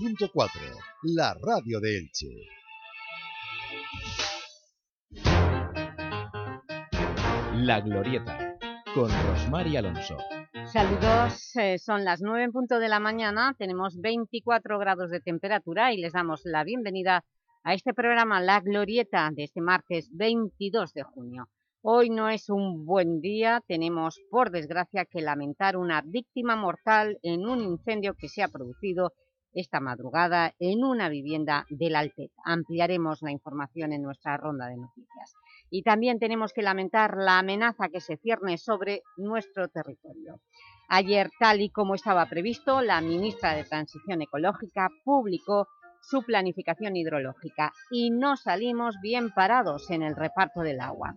91.4, la radio de Elche. La Glorieta, con Rosmar y Alonso. Saludos, eh, son las 9 en punto de la mañana, tenemos 24 grados de temperatura y les damos la bienvenida a este programa La Glorieta de este martes 22 de junio. Hoy no es un buen día, tenemos por desgracia que lamentar una víctima mortal en un incendio que se ha producido esta madrugada en una vivienda del Altet. Ampliaremos la información en nuestra ronda de noticias. Y también tenemos que lamentar la amenaza que se cierne sobre nuestro territorio. Ayer, tal y como estaba previsto, la ministra de Transición Ecológica publicó su planificación hidrológica y no salimos bien parados en el reparto del agua.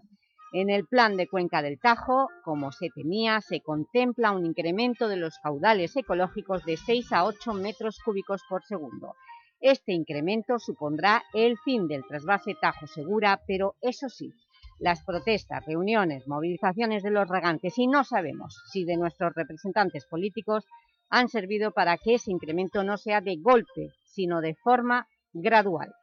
En el plan de Cuenca del Tajo, como se temía, se contempla un incremento de los caudales ecológicos de 6 a 8 metros cúbicos por segundo. Este incremento supondrá el fin del trasvase Tajo Segura, pero eso sí, las protestas, reuniones, movilizaciones de los regantes y no sabemos si de nuestros representantes políticos han servido para que ese incremento no sea de golpe, sino de forma gradual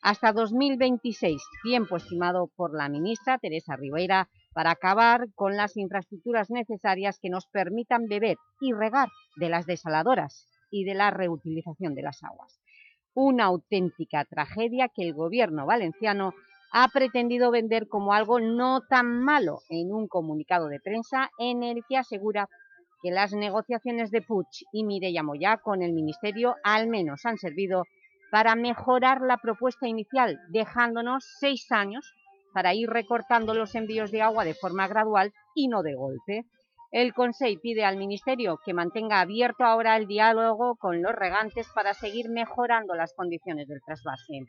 hasta 2026, tiempo estimado por la ministra Teresa Rivera para acabar con las infraestructuras necesarias que nos permitan beber y regar de las desaladoras y de la reutilización de las aguas. Una auténtica tragedia que el gobierno valenciano ha pretendido vender como algo no tan malo en un comunicado de prensa en el que asegura que las negociaciones de Puig y Mireia Moya con el Ministerio al menos han servido para mejorar la propuesta inicial, dejándonos seis años para ir recortando los envíos de agua de forma gradual y no de golpe. El Consejo pide al Ministerio que mantenga abierto ahora el diálogo con los regantes para seguir mejorando las condiciones del trasvase.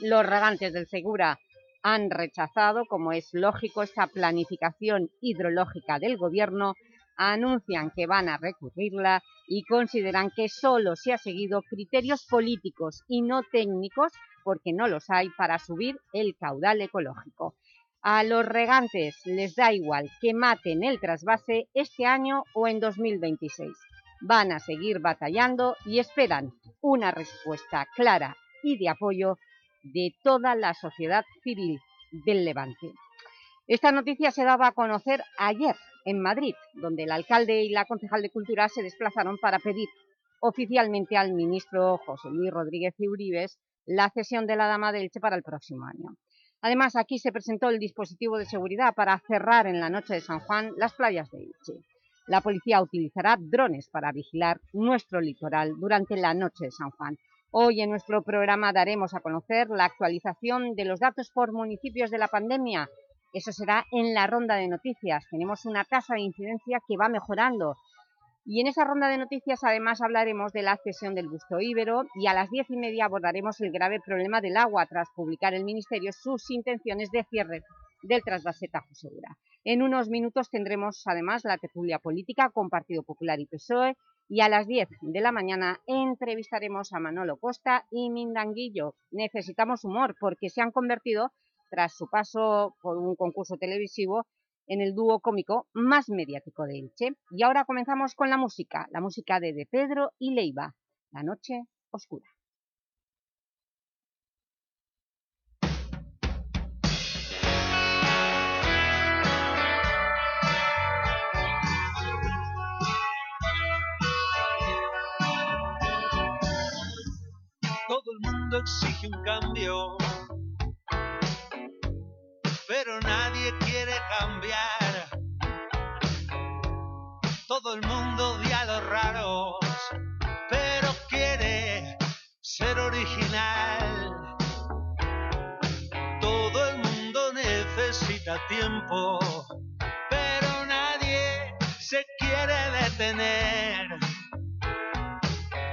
Los regantes del Segura han rechazado, como es lógico, esta planificación hidrológica del Gobierno anuncian que van a recurrirla y consideran que solo se ha seguido criterios políticos y no técnicos, porque no los hay, para subir el caudal ecológico. A los regantes les da igual que maten el trasvase este año o en 2026. Van a seguir batallando y esperan una respuesta clara y de apoyo de toda la sociedad civil del Levante. Esta noticia se daba a conocer ayer en Madrid, donde el alcalde y la concejal de Cultura se desplazaron para pedir oficialmente al ministro José Luis Rodríguez Uribes la cesión de la Dama de Elche para el próximo año. Además, aquí se presentó el dispositivo de seguridad para cerrar en la noche de San Juan las playas de Elche. La policía utilizará drones para vigilar nuestro litoral durante la noche de San Juan. Hoy en nuestro programa daremos a conocer la actualización de los datos por municipios de la pandemia eso será en la ronda de noticias. Tenemos una tasa de incidencia que va mejorando. Y en esa ronda de noticias además hablaremos de la cesión del busto íbero y a las diez y media abordaremos el grave problema del agua tras publicar el Ministerio sus intenciones de cierre del trasvase Tajo Segura. En unos minutos tendremos además la tertulia política con Partido Popular y PSOE y a las 10 de la mañana entrevistaremos a Manolo Costa y Mindanguillo. Necesitamos humor porque se han convertido tras su paso por un concurso televisivo en el dúo cómico más mediático de Elche. Y ahora comenzamos con la música, la música de De Pedro y Leiva, La Noche Oscura. Todo el mundo exige un cambio pero nadie quiere cambiar. Todo el mundo odia a los raros, pero quiere ser original. Todo el mundo necesita tiempo, pero nadie se quiere detener.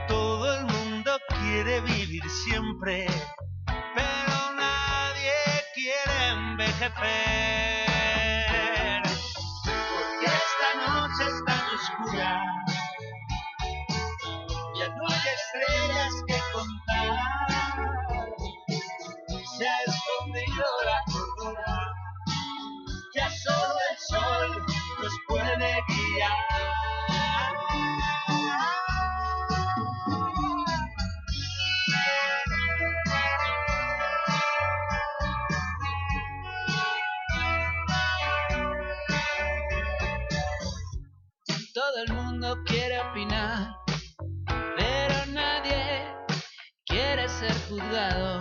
Todo el mundo quiere vivir siempre porque juzgado.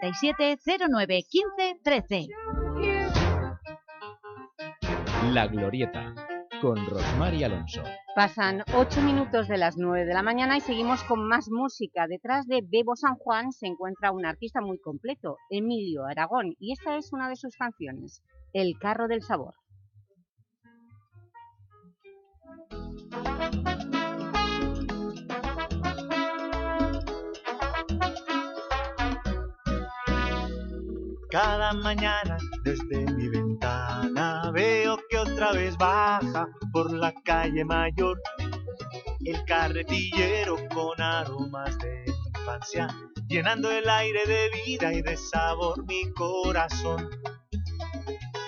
637 09 15 13. La Glorieta, con Rosmar y Alonso. Pasan ocho minutos de las nueve de la mañana y seguimos con más música. Detrás de Bebo San Juan se encuentra un artista muy completo, Emilio Aragón, y esta es una de sus canciones, El carro del sabor. Cada mañana desde mi ventana veo que otra vez baja por la calle mayor el carretillero con aromas de infancia, llenando el aire de vida y de sabor mi corazón.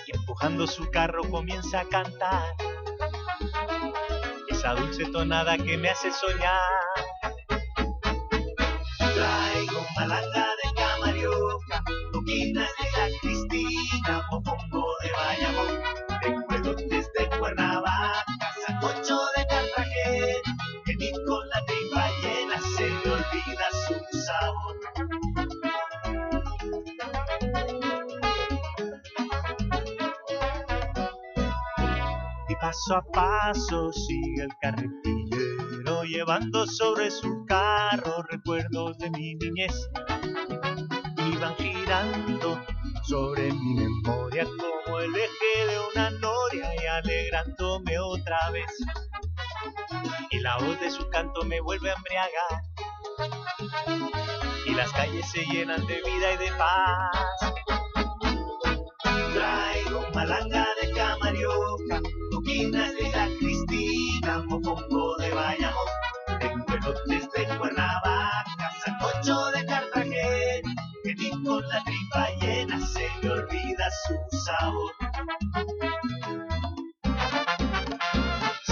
Y empujando su carro comienza a cantar esa dulce tonada que me hace soñar. Traigo malanga de de la Cristina, mofongo de Bayamón, recuerdos de Cuernavaca, sancocho de Cartagena, que ni con la tripa llena se me olvida su sabor. Y paso a paso sigue el carretillero llevando sobre su carro recuerdos de mi niñez. Van girando sobre mi memoria como el eje de una noria y alegrándome otra vez. Y la voz de su canto me vuelve a embriagar. Y las calles se llenan de vida y de paz. Traigo malanga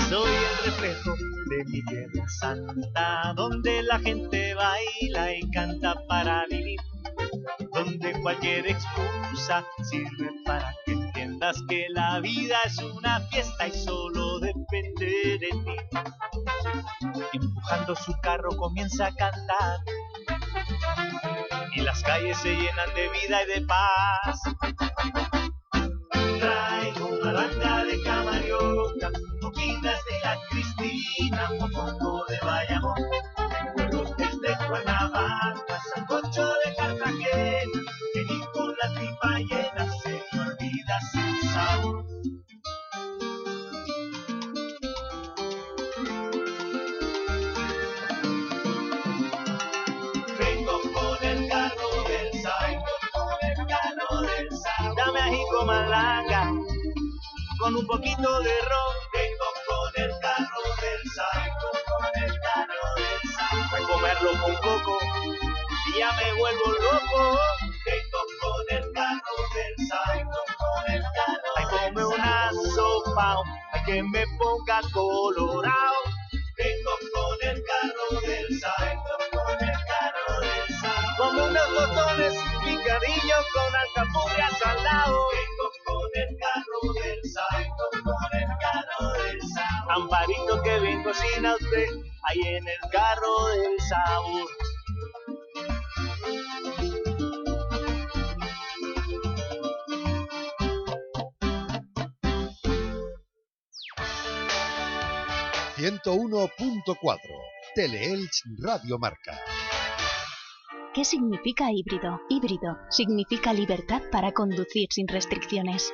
Soy el lejos de mi tierra santa, donde la gente baila y canta para vivir, donde cualquier excusa sirve para que entiendas que la vida es una fiesta y solo depende de ti. Empujando su carro comienza a cantar y las calles se llenan de vida y de paz. Traigo una banda de camariotas, poquitas de la Cristina, un poco de Bayamón, recuerdos desde Cuernavaca, con un poquito de ron. Vengo con el carro del sal, con el carro del sal. Voy a comerlo con coco y ya me vuelvo loco. Vengo con el carro del sal, con el carro Ay, come una sopa, hay que me ponga colorado. Vengo con el carro del sal, con el carro del sal. Como unos botones picadillos con alcapurrias al lado. Vengo que bien cocina usted, ahí en el carro del sabor. Teleelch Radio Marca. ¿Qué significa híbrido? Híbrido significa libertad para conducir sin restricciones.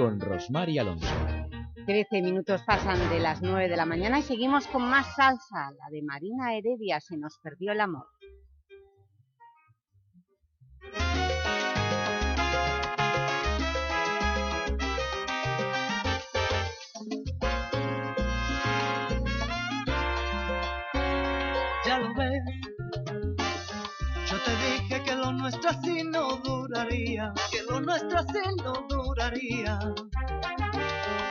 con Rosmar y Alonso. 13 minutos pasan de las 9 de la mañana y seguimos con más salsa, la de Marina Heredia, Se nos perdió el amor. ya lo ves. Yo te dije que lo nuestro así no duraría, nuestro así no duraría.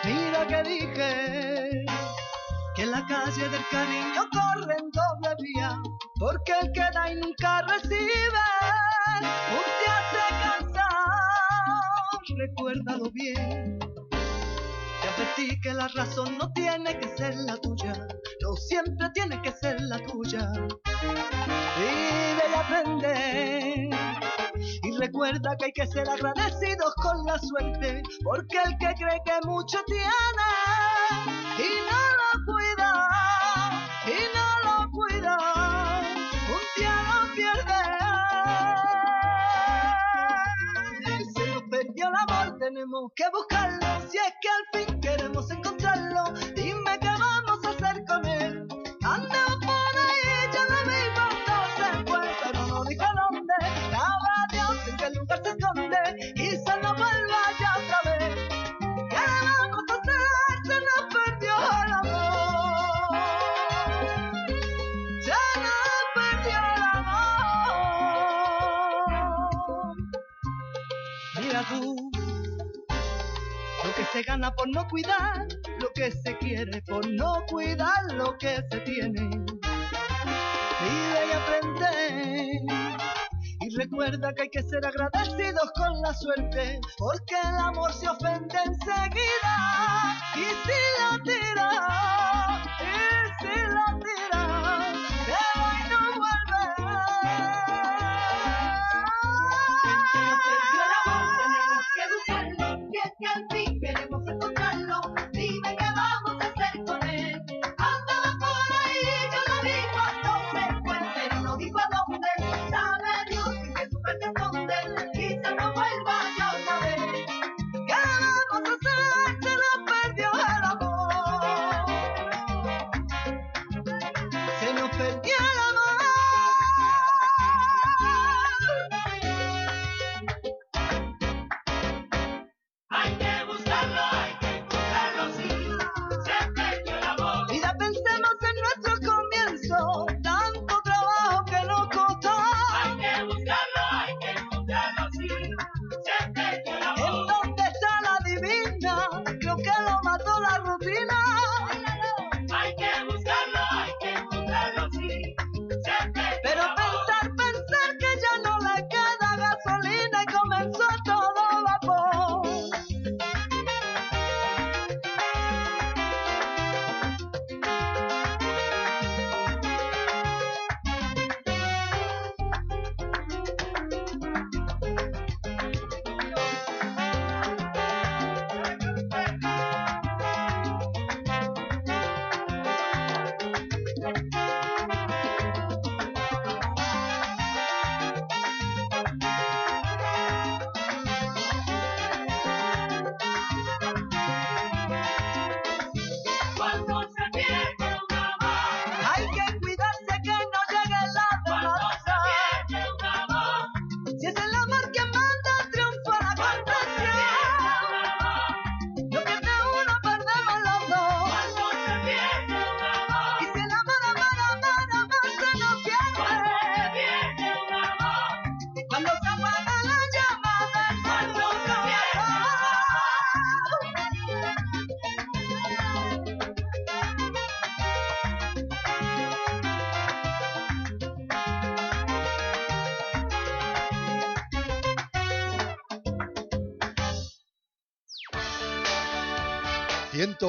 Mira que dije que en la calle del cariño corre en doble vía, porque el que da y nunca recibe, un día se cansa, recuérdalo bien. Te advertí que la razón no tiene que ser la tuya, no siempre tiene que ser la tuya. Vive y aprende. Recuerda que hay que ser agradecidos con la suerte, porque el que cree que mucho tiene y no lo cuida, y no lo cuida, un día lo pierde. Se nos perdió el amor, tenemos que buscarlo. Si es que al fin se gana por no cuidar, lo que se quiere por no cuidar lo que se tiene. Vive y aprende. Y recuerda que hay que ser agradecidos con la suerte, porque el amor se ofende enseguida. Y si lo tira,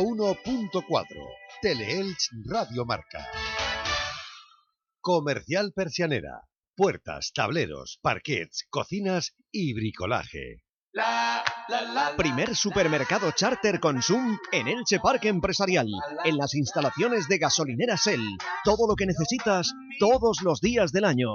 101.4 Teleelch Radio Marca. Comercial Persianera. Puertas, tableros, parquets, cocinas y bricolaje. Primer supermercado charter Consum en Elche Parque Empresarial, en las instalaciones de gasolinera Shell. Todo lo que necesitas todos los días del año.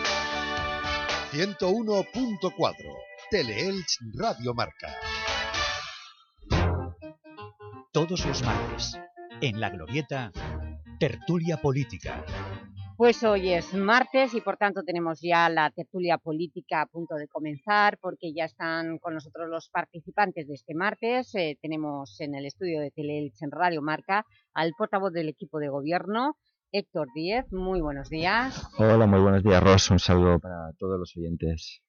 101.4 Teleelch Radio Marca. Todos los martes, en La Glorieta, Tertulia Política. Pues hoy es martes y por tanto tenemos ya la tertulia política a punto de comenzar porque ya están con nosotros los participantes de este martes. Eh, tenemos en el estudio de Teleelch en Radio Marca al portavoz del equipo de gobierno, Héctor Díez. Muy buenos días. Hola, muy buenos días, Ros. Un saludo para todos los oyentes.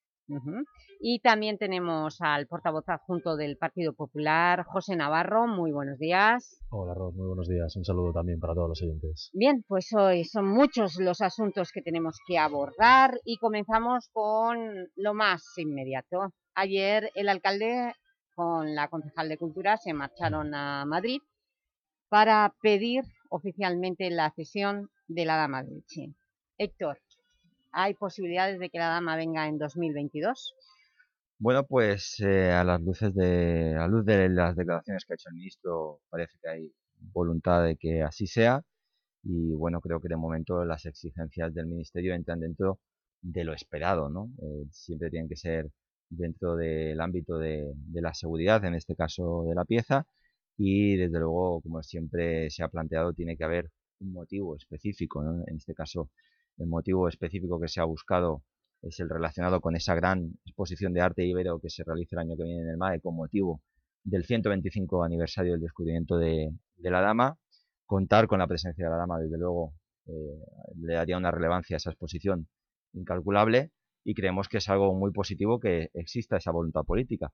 Y también tenemos al portavoz adjunto del Partido Popular, José Navarro. Muy buenos días. Hola, Ros, muy buenos días. Un saludo también para todos los oyentes. Bien, pues hoy son muchos los asuntos que tenemos que abordar y comenzamos con lo más inmediato. Ayer el alcalde con la concejal de Cultura se marcharon a Madrid para pedir oficialmente la cesión de la Dama de Elche. Héctor, ¿hay posibilidades de que la Dama venga en 2022? Bueno, pues eh, a las luces de a luz de las declaraciones que ha hecho el ministro, parece que hay voluntad de que así sea y bueno, creo que de momento las exigencias del ministerio entran dentro de lo esperado, ¿no? Eh, siempre tienen que ser dentro del ámbito de, de la seguridad, en este caso de la pieza, y desde luego, como siempre se ha planteado, tiene que haber un motivo específico, ¿no? En este caso, el motivo específico que se ha buscado es el relacionado con esa gran exposición de arte ibero que se realiza el año que viene en el MAE con motivo del 125 aniversario del descubrimiento de, de la Dama. Contar con la presencia de la Dama, desde luego, eh, le daría una relevancia a esa exposición incalculable y creemos que es algo muy positivo que exista esa voluntad política.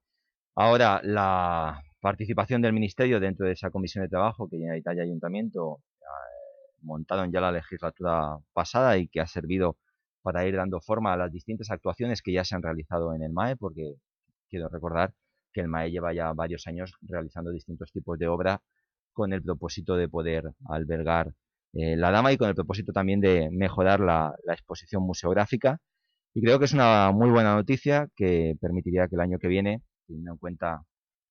Ahora, la participación del Ministerio dentro de esa comisión de trabajo que Generalitat y Ayuntamiento eh, montaron ya la legislatura pasada y que ha servido para ir dando forma a las distintas actuaciones que ya se han realizado en el MAE, porque quiero recordar que el MAE lleva ya varios años realizando distintos tipos de obra con el propósito de poder albergar eh, la Dama y con el propósito también de mejorar la, la exposición museográfica. Y creo que es una muy buena noticia que permitiría que el año que viene, teniendo en cuenta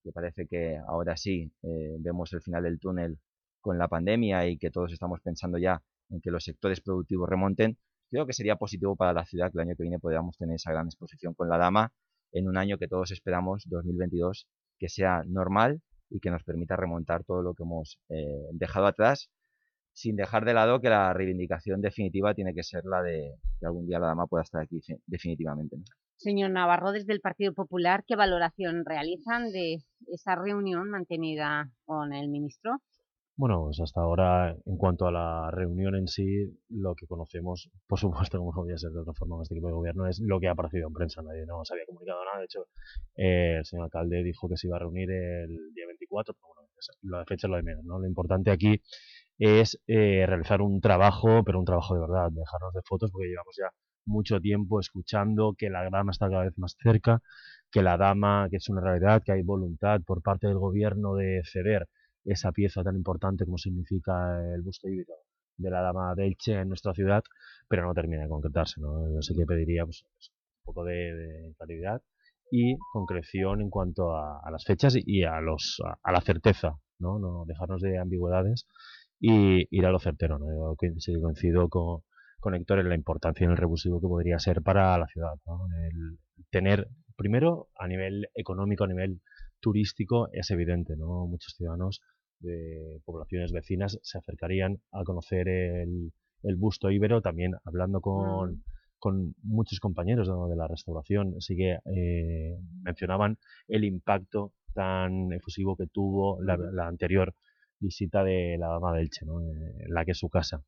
que parece que ahora sí eh, vemos el final del túnel con la pandemia y que todos estamos pensando ya en que los sectores productivos remonten, creo que sería positivo para la ciudad que el año que viene podamos tener esa gran exposición con la Dama en un año que todos esperamos, 2022, que sea normal y que nos permita remontar todo lo que hemos eh, dejado atrás, sin dejar de lado que la reivindicación definitiva tiene que ser la de que algún día la Dama pueda estar aquí definitivamente. Señor Navarro, desde el Partido Popular, ¿qué valoración realizan de esa reunión mantenida con el ministro? Bueno, pues hasta ahora, en cuanto a la reunión en sí, lo que conocemos, por supuesto, como no podía ser de otra forma este equipo de gobierno, es lo que ha aparecido en prensa. Nadie no se había comunicado nada. De hecho, eh, el señor alcalde dijo que se iba a reunir el día 24, pero bueno, la fecha lo de menos. ¿no? Lo importante aquí es eh, realizar un trabajo, pero un trabajo de verdad, dejarnos de fotos, porque llevamos ya mucho tiempo escuchando que la dama está cada vez más cerca, que la dama, que es una realidad, que hay voluntad por parte del gobierno de ceder esa pieza tan importante como significa el busto híbrido de la dama de Elche en nuestra ciudad, pero no termina de concretarse. ¿no? Sí que pediría pues, un poco de, de, claridad y concreción en cuanto a, a las fechas y a, los, a, la certeza, ¿no? no dejarnos de ambigüedades y ir a lo certero. ¿no? Yo coincido con, con Héctor en la importancia en el revulsivo que podría ser para la ciudad. ¿no? El tener, primero, a nivel económico, a nivel turístico, es evidente, ¿no? Muchos ciudadanos de poblaciones vecinas se acercarían a conocer el, el busto íbero, también hablando con, mm. con muchos compañeros de la restauración, sí que eh, mencionaban el impacto tan efusivo que tuvo la, la anterior visita de la dama de Elche, ¿no? Eh, la que es su casa.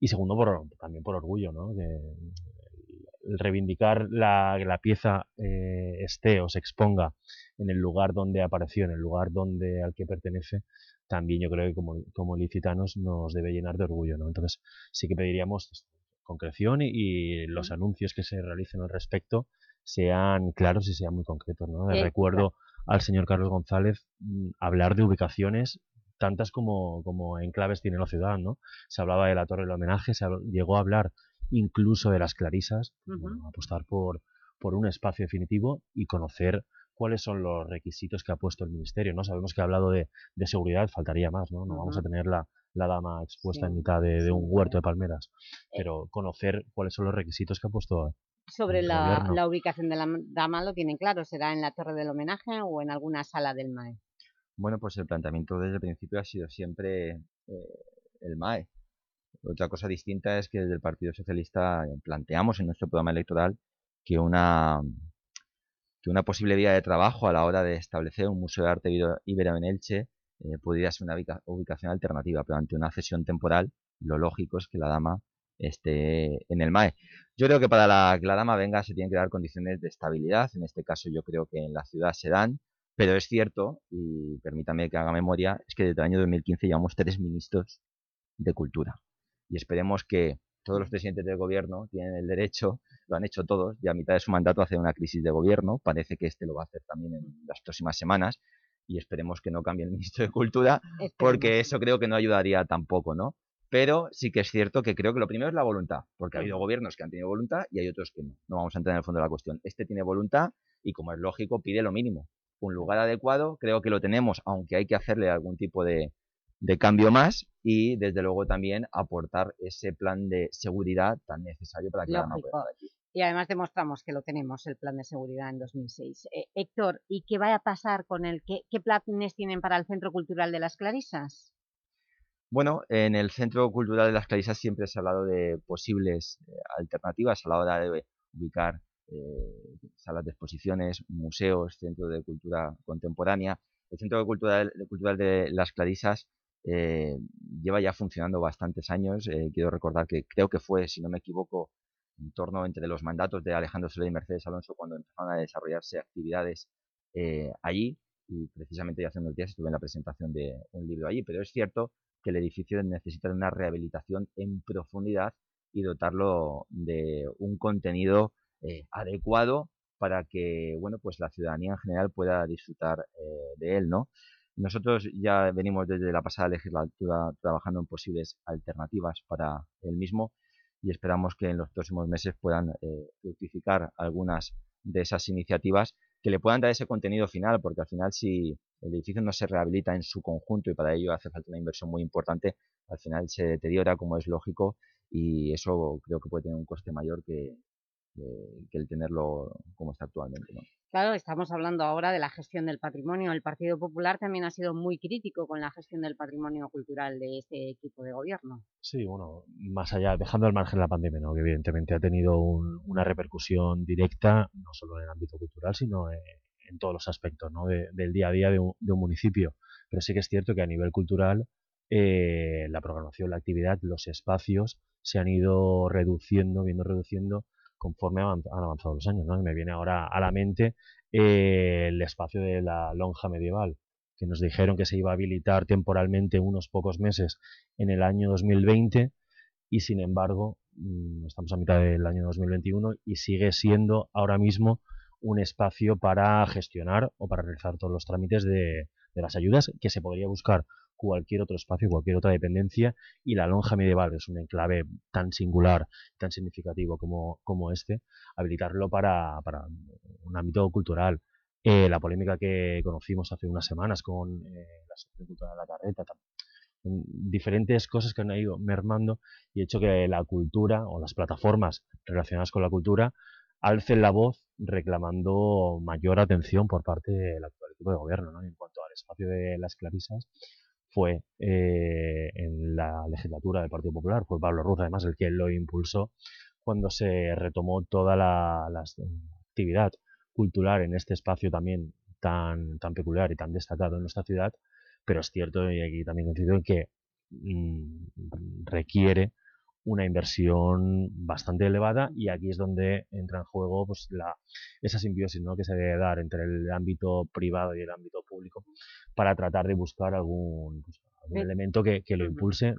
Y segundo, por, también por orgullo, ¿no? Que el reivindicar la, la pieza eh, esté o se exponga en el lugar donde apareció, en el lugar donde al que pertenece, también yo creo que como, como licitanos nos debe llenar de orgullo, ¿no? Entonces sí que pediríamos concreción y, y los anuncios que se realicen al respecto sean claros y sean muy concretos, ¿no? Recuerdo al señor Carlos González mm, hablar de ubicaciones tantas como, como enclaves tiene la ciudad, ¿no? Se hablaba de la Torre del Homenaje, se llegó a hablar incluso de las Clarisas, bueno, apostar por, por un espacio definitivo y conocer cuáles son los requisitos que ha puesto el Ministerio, ¿no? Sabemos que ha hablado de, de seguridad, faltaría más, ¿no? No vamos a tener la, la dama expuesta Sí, en mitad de, de sí, un huerto de palmeras, pero conocer cuáles son los requisitos que ha puesto Sobre la, la ubicación de la dama lo tienen claro, ¿será en la Torre del Homenaje o en alguna sala del MAE? Bueno, pues el planteamiento desde el principio ha sido siempre eh, el MAE. Otra cosa distinta es que desde el Partido Socialista planteamos en nuestro programa electoral que una, que una posible vía de trabajo a la hora de establecer un museo de arte ibero- en Elche eh, podría ser una ubica- ubicación alternativa, pero ante una cesión temporal, lo lógico es que la dama esté en el MAE. Yo creo que para la, que la dama venga se tienen que dar condiciones de estabilidad, en este caso yo creo que en la ciudad se dan, pero es cierto, y permítame que haga memoria, es que desde el año 2015 llevamos tres ministros de cultura. Y esperemos que todos los presidentes del gobierno tienen el derecho, lo han hecho todos, y a mitad de su mandato hacer una crisis de gobierno. Parece que este lo va a hacer también en las próximas semanas. Y esperemos que no cambie el ministro de Cultura, porque eso creo que no ayudaría tampoco, ¿no? Pero sí que es cierto que creo que lo primero es la voluntad, porque ha habido gobiernos que han tenido voluntad y hay otros que no. No vamos a entrar en el fondo de la cuestión. Este tiene voluntad y, como es lógico, pide lo mínimo. Un lugar adecuado, creo que lo tenemos, aunque hay que hacerle algún tipo de, de cambio más y, desde luego, también aportar ese plan de seguridad tan necesario para que la pueda. Y además demostramos que lo tenemos, el plan de seguridad en 2006. Eh, Héctor, ¿y qué va a pasar con el... ¿Qué, qué planes tienen para el Centro Cultural de las Clarisas? Bueno, en el Centro Cultural de las Clarisas siempre se ha hablado de posibles eh, alternativas a la hora de ubicar eh, salas de exposiciones, museos, centro de cultura contemporánea. El Centro Cultural, Cultural de las Clarisas eh, lleva ya funcionando bastantes años. eh, quiero recordar que creo que fue, si no me equivoco, en torno entre los mandatos de Alejandro Soler y Mercedes Alonso cuando empezaron a desarrollarse actividades eh, allí y precisamente ya hace unos días estuve en la presentación de un libro allí, pero es cierto que el edificio necesita de una rehabilitación en profundidad y dotarlo de un contenido eh, adecuado para que bueno pues la ciudadanía en general pueda disfrutar eh, de él, ¿no? Nosotros ya venimos desde la pasada legislatura trabajando en posibles alternativas para el mismo y esperamos que en los próximos meses puedan eh, fructificar algunas de esas iniciativas que le puedan dar ese contenido final, porque al final si el edificio no se rehabilita en su conjunto y para ello hace falta una inversión muy importante, al final se deteriora como es lógico y eso creo que puede tener un coste mayor que, que- que el tenerlo como está actualmente. ¿no? Claro, estamos hablando ahora de la gestión del patrimonio. El Partido Popular también ha sido muy crítico con la gestión del patrimonio cultural de este equipo de gobierno. Sí, bueno, más allá, dejando al margen la pandemia, ¿no? que evidentemente ha tenido un- una repercusión directa, no solo en el ámbito cultural, sino en, en todos los aspectos ¿no? de- del día a día de un, de un municipio. Pero sí que es cierto que a nivel cultural, eh, la programación, la actividad, los espacios se han ido reduciendo, viendo reduciendo conforme han avanzado los años. ¿no? Y me viene ahora a la mente eh, el espacio de la lonja medieval, que nos dijeron que se iba a habilitar temporalmente unos pocos meses en el año 2020 y sin embargo mm, estamos a mitad del año 2021 y sigue siendo ahora mismo un espacio para gestionar o para realizar todos los trámites de las ayudas que se podría buscar cualquier otro espacio, cualquier otra dependencia y la lonja medieval es un enclave tan singular, tan significativo como, este, habilitarlo para, para un ámbito cultural. Eh, la polémica que conocimos hace unas semanas con eh, la Asociación Cultural de la Carreta, mm, diferentes cosas que han ido mermando y hecho que la cultura o las plataformas relacionadas con la cultura alcen la voz reclamando mayor atención por parte del actual equipo de gobierno. ¿no? En cuanto al espacio de las clarisas, fue eh, en la legislatura del Partido Popular, fue Pablo Ruz además el que lo impulsó cuando se retomó toda la, actividad cultural en este espacio también tan, tan peculiar y tan destacado en nuestra ciudad, pero es cierto, y aquí también coincido en que mm, requiere una inversión bastante elevada y aquí es donde entra en juego pues, la, esa simbiosis que se debe dar entre el ámbito privado y el ámbito público para tratar de buscar algún, pues, algún elemento que, que, lo impulse.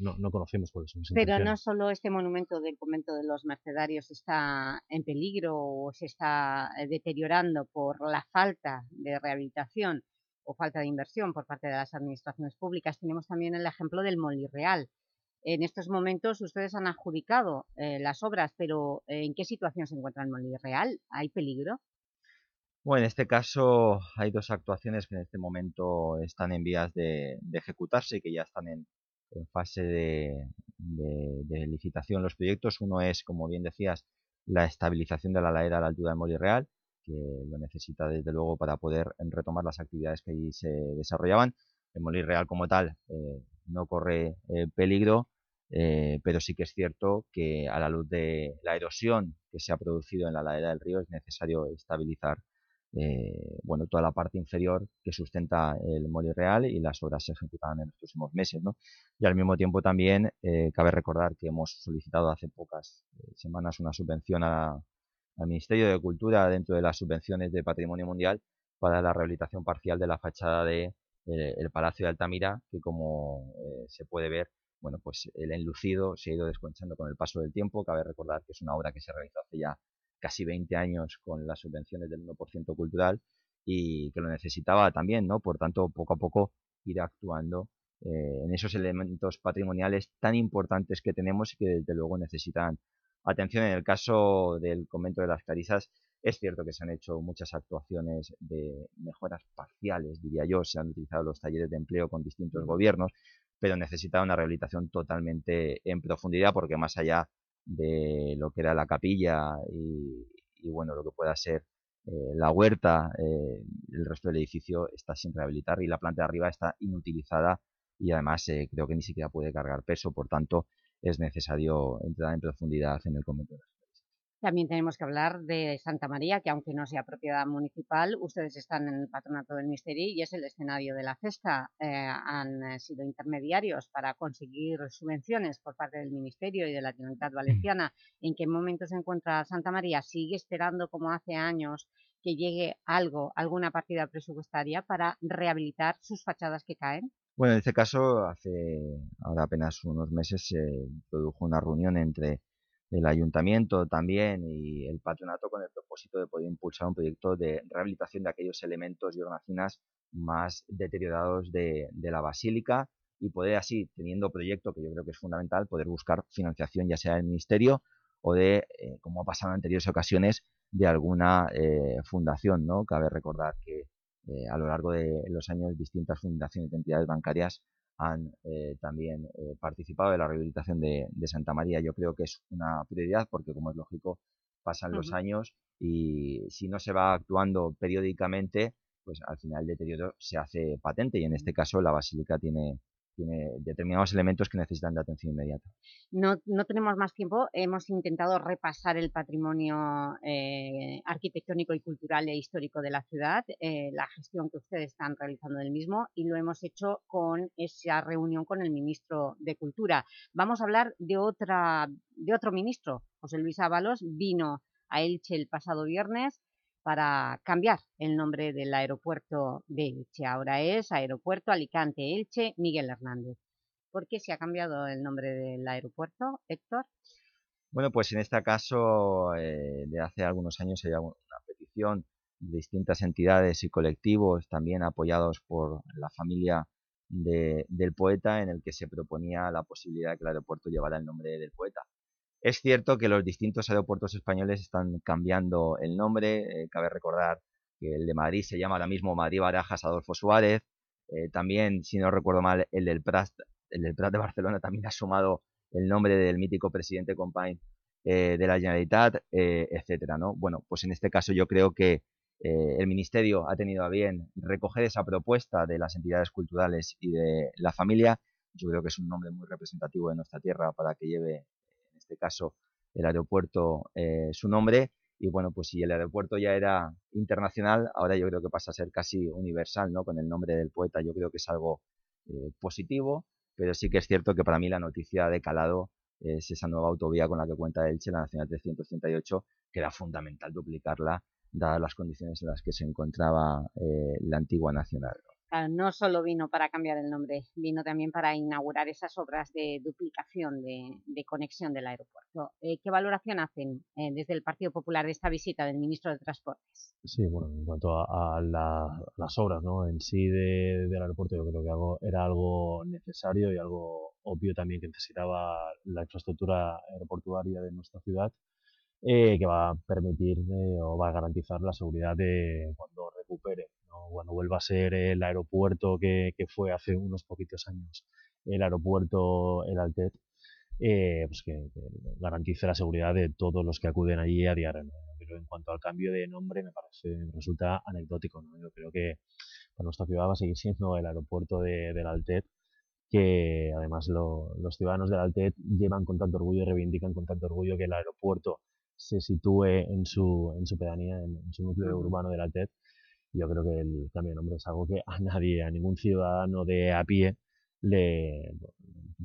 No, no conocemos cuáles son Pero no solo este monumento del convento de los mercedarios está en peligro o se está eh, deteriorando por la falta de rehabilitación o falta de inversión por parte de las administraciones públicas. Tenemos también el ejemplo del Molirreal, en estos momentos ustedes han adjudicado eh, las obras, pero eh, ¿en qué situación se encuentra el Real? ¿Hay peligro? Bueno, en este caso hay dos actuaciones que en este momento están en vías de, ejecutarse y que ya están en, fase de, licitación los proyectos. Uno es, como bien decías, la estabilización de la ladera a la altura de Real, que lo necesita desde luego para poder retomar las actividades que allí se desarrollaban. El Real como tal eh, no corre eh, peligro, eh, pero sí que es cierto que a la luz de la erosión que se ha producido en la ladera del río es necesario estabilizar eh, bueno, toda la parte inferior que sustenta el Moli Real y las obras se ejecutarán en los próximos meses. ¿no? Y al mismo tiempo también cabe recordar que hemos solicitado hace pocas semanas una subvención al Ministerio de Cultura dentro de las subvenciones de Patrimonio Mundial para la rehabilitación parcial de la fachada de eh, el Palacio de Altamira, que como eh, se puede ver, bueno, pues el enlucido se ha ido desconchando con el paso del tiempo. Cabe recordar que es una obra que se realizó hace ya casi 20 años con las subvenciones del 1% cultural y que lo necesitaba también, ¿no? Por tanto, poco a poco ir actuando eh, en esos elementos patrimoniales tan importantes que tenemos y que desde luego necesitan atención. En el caso del convento de las Clarisas, es cierto que se han hecho muchas actuaciones de mejoras parciales, diría yo, se han utilizado los talleres de empleo con distintos gobiernos, pero necesita una rehabilitación totalmente en profundidad porque más allá de lo que era la capilla y, bueno, lo que pueda ser eh, la huerta, eh, el resto del edificio está sin rehabilitar y la planta de arriba está inutilizada y además eh, creo que ni siquiera puede cargar peso, por tanto es necesario entrar en profundidad en el convento también tenemos que hablar de Santa María, que aunque no sea propiedad municipal, ustedes están en el patronato del Misterio y es el escenario de la festa. Eh, han eh, sido intermediarios para conseguir subvenciones por parte del Ministerio y de la Generalitat Valenciana. ¿En qué momento se encuentra Santa María? ¿Sigue esperando, como hace años, que llegue algo, alguna partida presupuestaria para rehabilitar sus fachadas que caen? Bueno, en este caso, hace ahora apenas unos meses se produjo una reunión entre el ayuntamiento también y el patronato con el propósito de poder impulsar un proyecto de rehabilitación de aquellos elementos y hornacinas más deteriorados de, la basílica y poder así, teniendo proyecto que yo creo que es fundamental, poder buscar financiación ya sea del ministerio o de, eh, como ha pasado en anteriores ocasiones, de alguna eh, fundación, ¿no? Cabe recordar que eh, a lo largo de los años distintas fundaciones de entidades bancarias han eh, también eh, participado de la rehabilitación de, Santa María. Yo creo que es una prioridad porque, como es lógico, pasan los años y si no se va actuando periódicamente, pues al final el deterioro se hace patente y en este caso la Basílica tiene tiene determinados elementos que necesitan de atención inmediata. No, no tenemos más tiempo. Hemos intentado repasar el patrimonio eh, arquitectónico y cultural e histórico de la ciudad, eh, la gestión que ustedes están realizando del mismo y lo hemos hecho con esa reunión con el ministro de Cultura. Vamos a hablar de, otra, de otro ministro, José Luis Ábalos, vino a Elche el pasado viernes para cambiar el nombre del aeropuerto de Elche. Ahora es Aeropuerto Alicante Elche Miguel Hernández. ¿Por qué se ha cambiado el nombre del aeropuerto, Héctor? Bueno, pues en este caso, eh, de hace algunos años había una petición de distintas entidades y colectivos, también apoyados por la familia del poeta, en el que se proponía la posibilidad de que el aeropuerto llevara el nombre del poeta. Es cierto que los distintos aeropuertos españoles están cambiando el nombre. Eh, cabe recordar que el de Madrid se llama ahora mismo Madrid-Barajas Adolfo Suárez. Eh, también, si no recuerdo mal, el del, Prat, el del Prat de Barcelona también ha sumado el nombre del mítico presidente Compañ eh, de la Generalitat, etcétera, ¿no? Bueno, pues en este caso yo creo que el Ministerio ha tenido a bien recoger esa propuesta de las entidades culturales y de la familia. Yo creo que es un nombre muy representativo de nuestra tierra para que lleve este caso el aeropuerto eh, su nombre. Y bueno, pues si el aeropuerto ya era internacional, ahora yo creo que pasa a ser casi universal, ¿no? Con el nombre del poeta, yo creo que es algo eh, positivo, pero sí que es cierto que para mí la noticia de calado es esa nueva autovía con la que cuenta Elche, la Nacional 338, que era fundamental duplicarla, dadas las condiciones en las que se encontraba eh, la antigua Nacional no solo vino para cambiar el nombre, vino también para inaugurar esas obras de duplicación, de, conexión del aeropuerto. Eh, ¿Qué valoración hacen eh, desde el Partido Popular de esta visita del Ministro de Transportes? Sí, bueno, en cuanto a, las obras ¿no? en sí del aeropuerto, yo creo que algo, era algo necesario y algo obvio también que necesitaba la infraestructura aeroportuaria de nuestra ciudad, eh, que va a permitir o va a garantizar la seguridad de cuando recupere cuando vuelva a ser el aeropuerto que, que, fue hace unos poquitos años, el aeropuerto El Altet, eh, pues que, garantice la seguridad de todos los que acuden allí a diario. Pero en cuanto al cambio de nombre, me parece, resulta anecdótico. ¿no? Yo creo que para nuestra ciudad va a seguir siendo el aeropuerto de, del Altet, que además los ciudadanos del Altet llevan con tanto orgullo y reivindican con tanto orgullo que el aeropuerto se sitúe en su, en su pedanía, en, su núcleo urbano del Altet, yo creo que el cambio de nombre es algo que a nadie, a ningún ciudadano de a pie le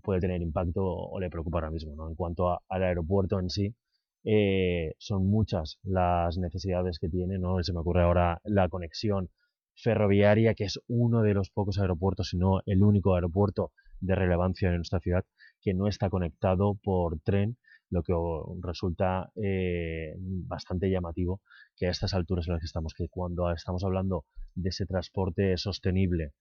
puede tener impacto o le preocupa ahora mismo. ¿no? En cuanto al aeropuerto en sí, eh, son muchas las necesidades que tiene, ¿no? Se me ocurre ahora la conexión ferroviaria, que es uno de los pocos aeropuertos, si no el único aeropuerto de relevancia en nuestra ciudad que no está conectado por tren lo que resulta eh, bastante llamativo que a estas alturas en las que estamos, que cuando estamos hablando de ese transporte sostenible,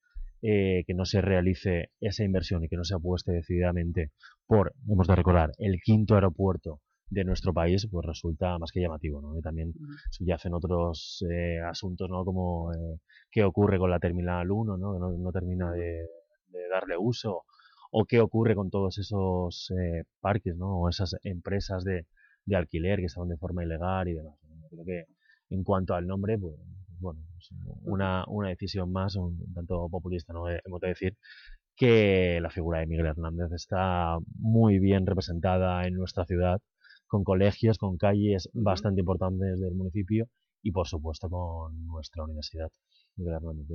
eh, que no se realice esa inversión y que no se apueste decididamente por, hemos de recordar, el quinto aeropuerto de nuestro país, pues resulta más que llamativo, ¿no? Y también subyacen otros eh, asuntos, ¿no? Como qué ocurre con la Terminal 1, ¿no? Que no, no termina de, de darle uso, o qué ocurre con todos esos eh, parques, ¿no? O esas empresas de, de, alquiler que estaban de forma ilegal y demás. Creo que en cuanto al nombre, pues, bueno, una, una decisión más, un tanto populista, ¿no? Eh, hemos de decir que la figura de Miguel Hernández está muy bien representada en nuestra ciudad, con colegios, con calles bastante importantes del municipio y, por supuesto, con nuestra universidad.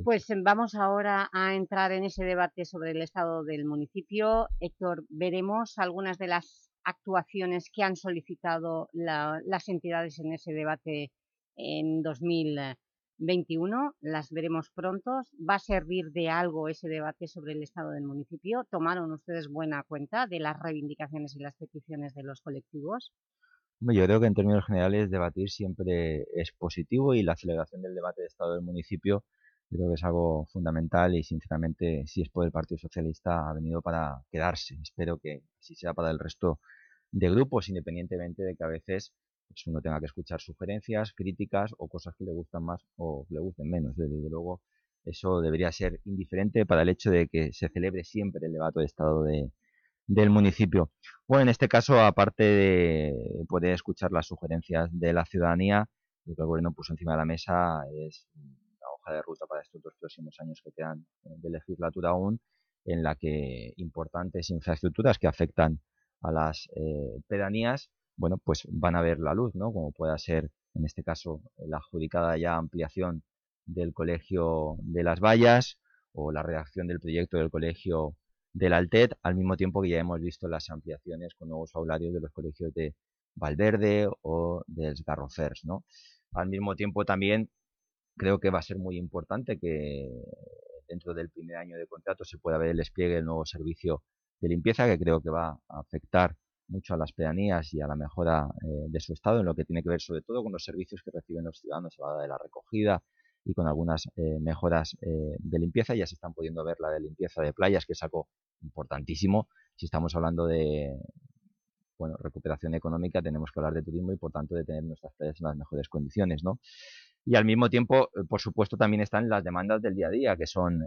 Pues em, vamos ahora a entrar en ese debate sobre el estado del municipio. Héctor, veremos algunas de las actuaciones que han solicitado las entidades en ese debate en 2021. Las veremos pronto. ¿Va a servir de algo ese debate sobre el estado del municipio? ¿Tomaron ustedes buena cuenta de las reivindicaciones y las peticiones de los colectivos? Yo creo que en términos generales debatir siempre es positivo y la celebración del debate de Estado del municipio creo que es algo fundamental y sinceramente si es por el Partido Socialista ha venido para quedarse. Espero que así sea para el resto de grupos, independientemente de que a veces pues, uno tenga que escuchar sugerencias, críticas o cosas que le gustan más o le gusten menos. Desde luego eso debería ser indiferente para el hecho de que se celebre siempre el debate de Estado de, del municipio. Bueno, en este caso, aparte de poder escuchar las sugerencias de la ciudadanía, lo que el gobierno puso encima de la mesa es la hoja de ruta para estos dos próximos años que quedan eh, de legislatura aún, en la que importantes infraestructuras que afectan a las eh, pedanías, bueno, pues van a ver la luz, ¿no? Como pueda ser, en este caso, la adjudicada ya ampliación del Colegio de las Vallas o la redacción del proyecto del Colegio del Altet, al mismo tiempo que ya hemos visto las ampliaciones con nuevos aularios de los colegios de Valverde o de Esgarrofers. ¿no? Al mismo tiempo también creo que va a ser muy importante que dentro del primer año de contrato se pueda ver el despliegue del nuevo servicio de limpieza que creo que va a afectar mucho a las pedanías y a la mejora eh, de su estado en lo que tiene que ver sobre todo con los servicios que reciben los ciudadanos, se va de la recogida, y con algunas eh, mejoras eh, de limpieza. Ya se están pudiendo ver la de limpieza de playas, que algo importantísimo. Si estamos hablando de bueno, recuperación económica, tenemos que hablar de turismo y por tanto de tener nuestras playas en las mejores condiciones. ¿no? Y al mismo tiempo, eh, por supuesto, también están las demandas del día a día, que son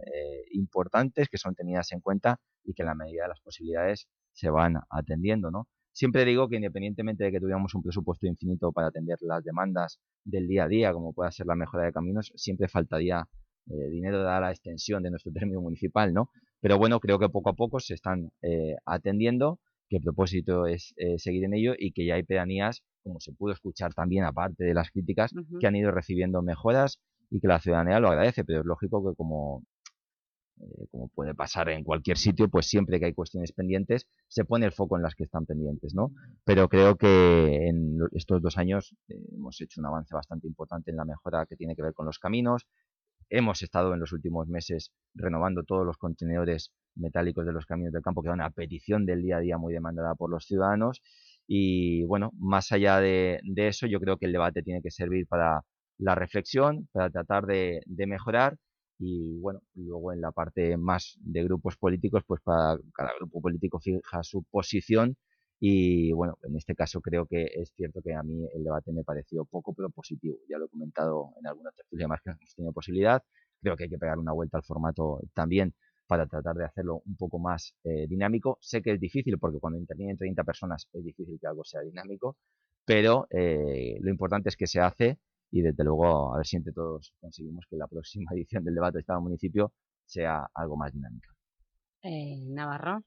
importantes, que son tenidas en cuenta y que en la medida de las posibilidades se van atendiendo. ¿no? Siempre digo que independientemente de que tuviéramos un presupuesto infinito para atender las demandas del día a día, como pueda ser la mejora de caminos, siempre faltaría eh, dinero dada la extensión de nuestro término municipal, ¿no? Pero bueno, creo que poco a poco se están eh, atendiendo, que el propósito es eh, seguir en ello y que ya hay pedanías como se pudo escuchar también, aparte de las críticas, que han ido recibiendo mejoras y que la ciudadanía lo agradece, pero es lógico que como, eh, como puede pasar en cualquier sitio, pues siempre que hay cuestiones pendientes, se pone el foco en las que están pendientes, ¿no? Pero creo que en estos dos años eh, hemos hecho un avance bastante importante en la mejora que tiene que ver con los caminos, Hemos estado en los últimos meses renovando todos los contenedores metálicos de los caminos del campo, que era una petición del día a día muy demandada por los ciudadanos. Y bueno, más allá de, de eso, yo creo que el debate tiene que servir para la reflexión, para tratar de, de mejorar y bueno, luego en la parte más de grupos políticos, pues para cada grupo político fija su posición y bueno, en este caso creo que es cierto que a mí el debate me pareció poco pero positivo. Ya lo he comentado en alguna tertulia más que hemos tenido posibilidad. Creo que hay que pegar una vuelta al formato también para tratar de hacerlo un poco más eh, dinámico. Sé que es difícil porque cuando intervienen 30 personas es difícil que algo sea dinámico, pero eh, lo importante es que se hace y desde luego a ver si entre todos conseguimos que la próxima edición del debate de Estado municipio sea algo más dinámica. Eh, Navarro.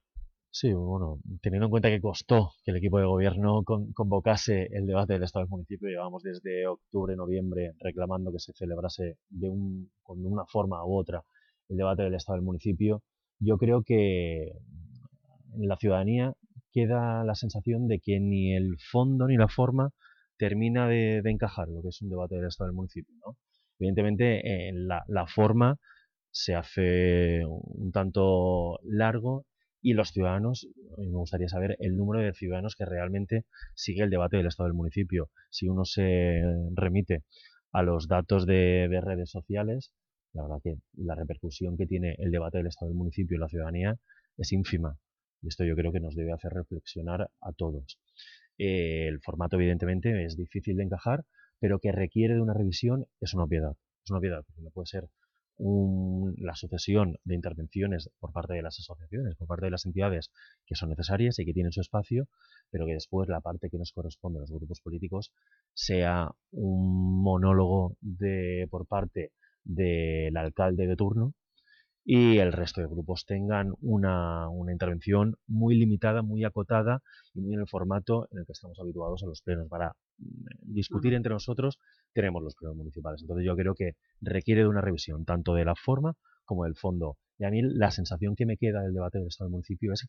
Sí, bueno, teniendo en cuenta que costó que el equipo de gobierno con- convocase el debate del Estado del municipio, llevamos desde octubre, noviembre reclamando que se celebrase de un, con una forma u otra el debate del Estado del municipio. Yo creo que en la ciudadanía queda la sensación de que ni el fondo ni la forma termina de, de encajar lo que es un debate del Estado del municipio. ¿no? Evidentemente, en la, forma se hace un tanto largo y los ciudadanos, me gustaría saber el número de ciudadanos que realmente sigue el debate del Estado del municipio. Si uno se remite a los datos de, de redes sociales, la verdad que la repercusión que tiene el debate del Estado del municipio en la ciudadanía es ínfima. Y esto yo creo que nos debe hacer reflexionar a todos. Eh, el formato, evidentemente, es difícil de encajar, pero que requiere de una revisión es una obviedad. Es una obviedad, porque no puede ser un- la sucesión de intervenciones por parte de las asociaciones, por parte de las entidades que son necesarias y que tienen su espacio, pero que después la parte que nos corresponde a los grupos políticos sea un monólogo de, por parte del alcalde de turno y el resto de grupos tengan una, una intervención muy limitada, muy acotada y muy en el formato en el que estamos habituados a los plenos. Para mm, discutir entre nosotros tenemos los plenos municipales. Entonces yo creo que requiere de una revisión tanto de la forma como del fondo. Y a mí la sensación que me queda del debate del Estado del municipio es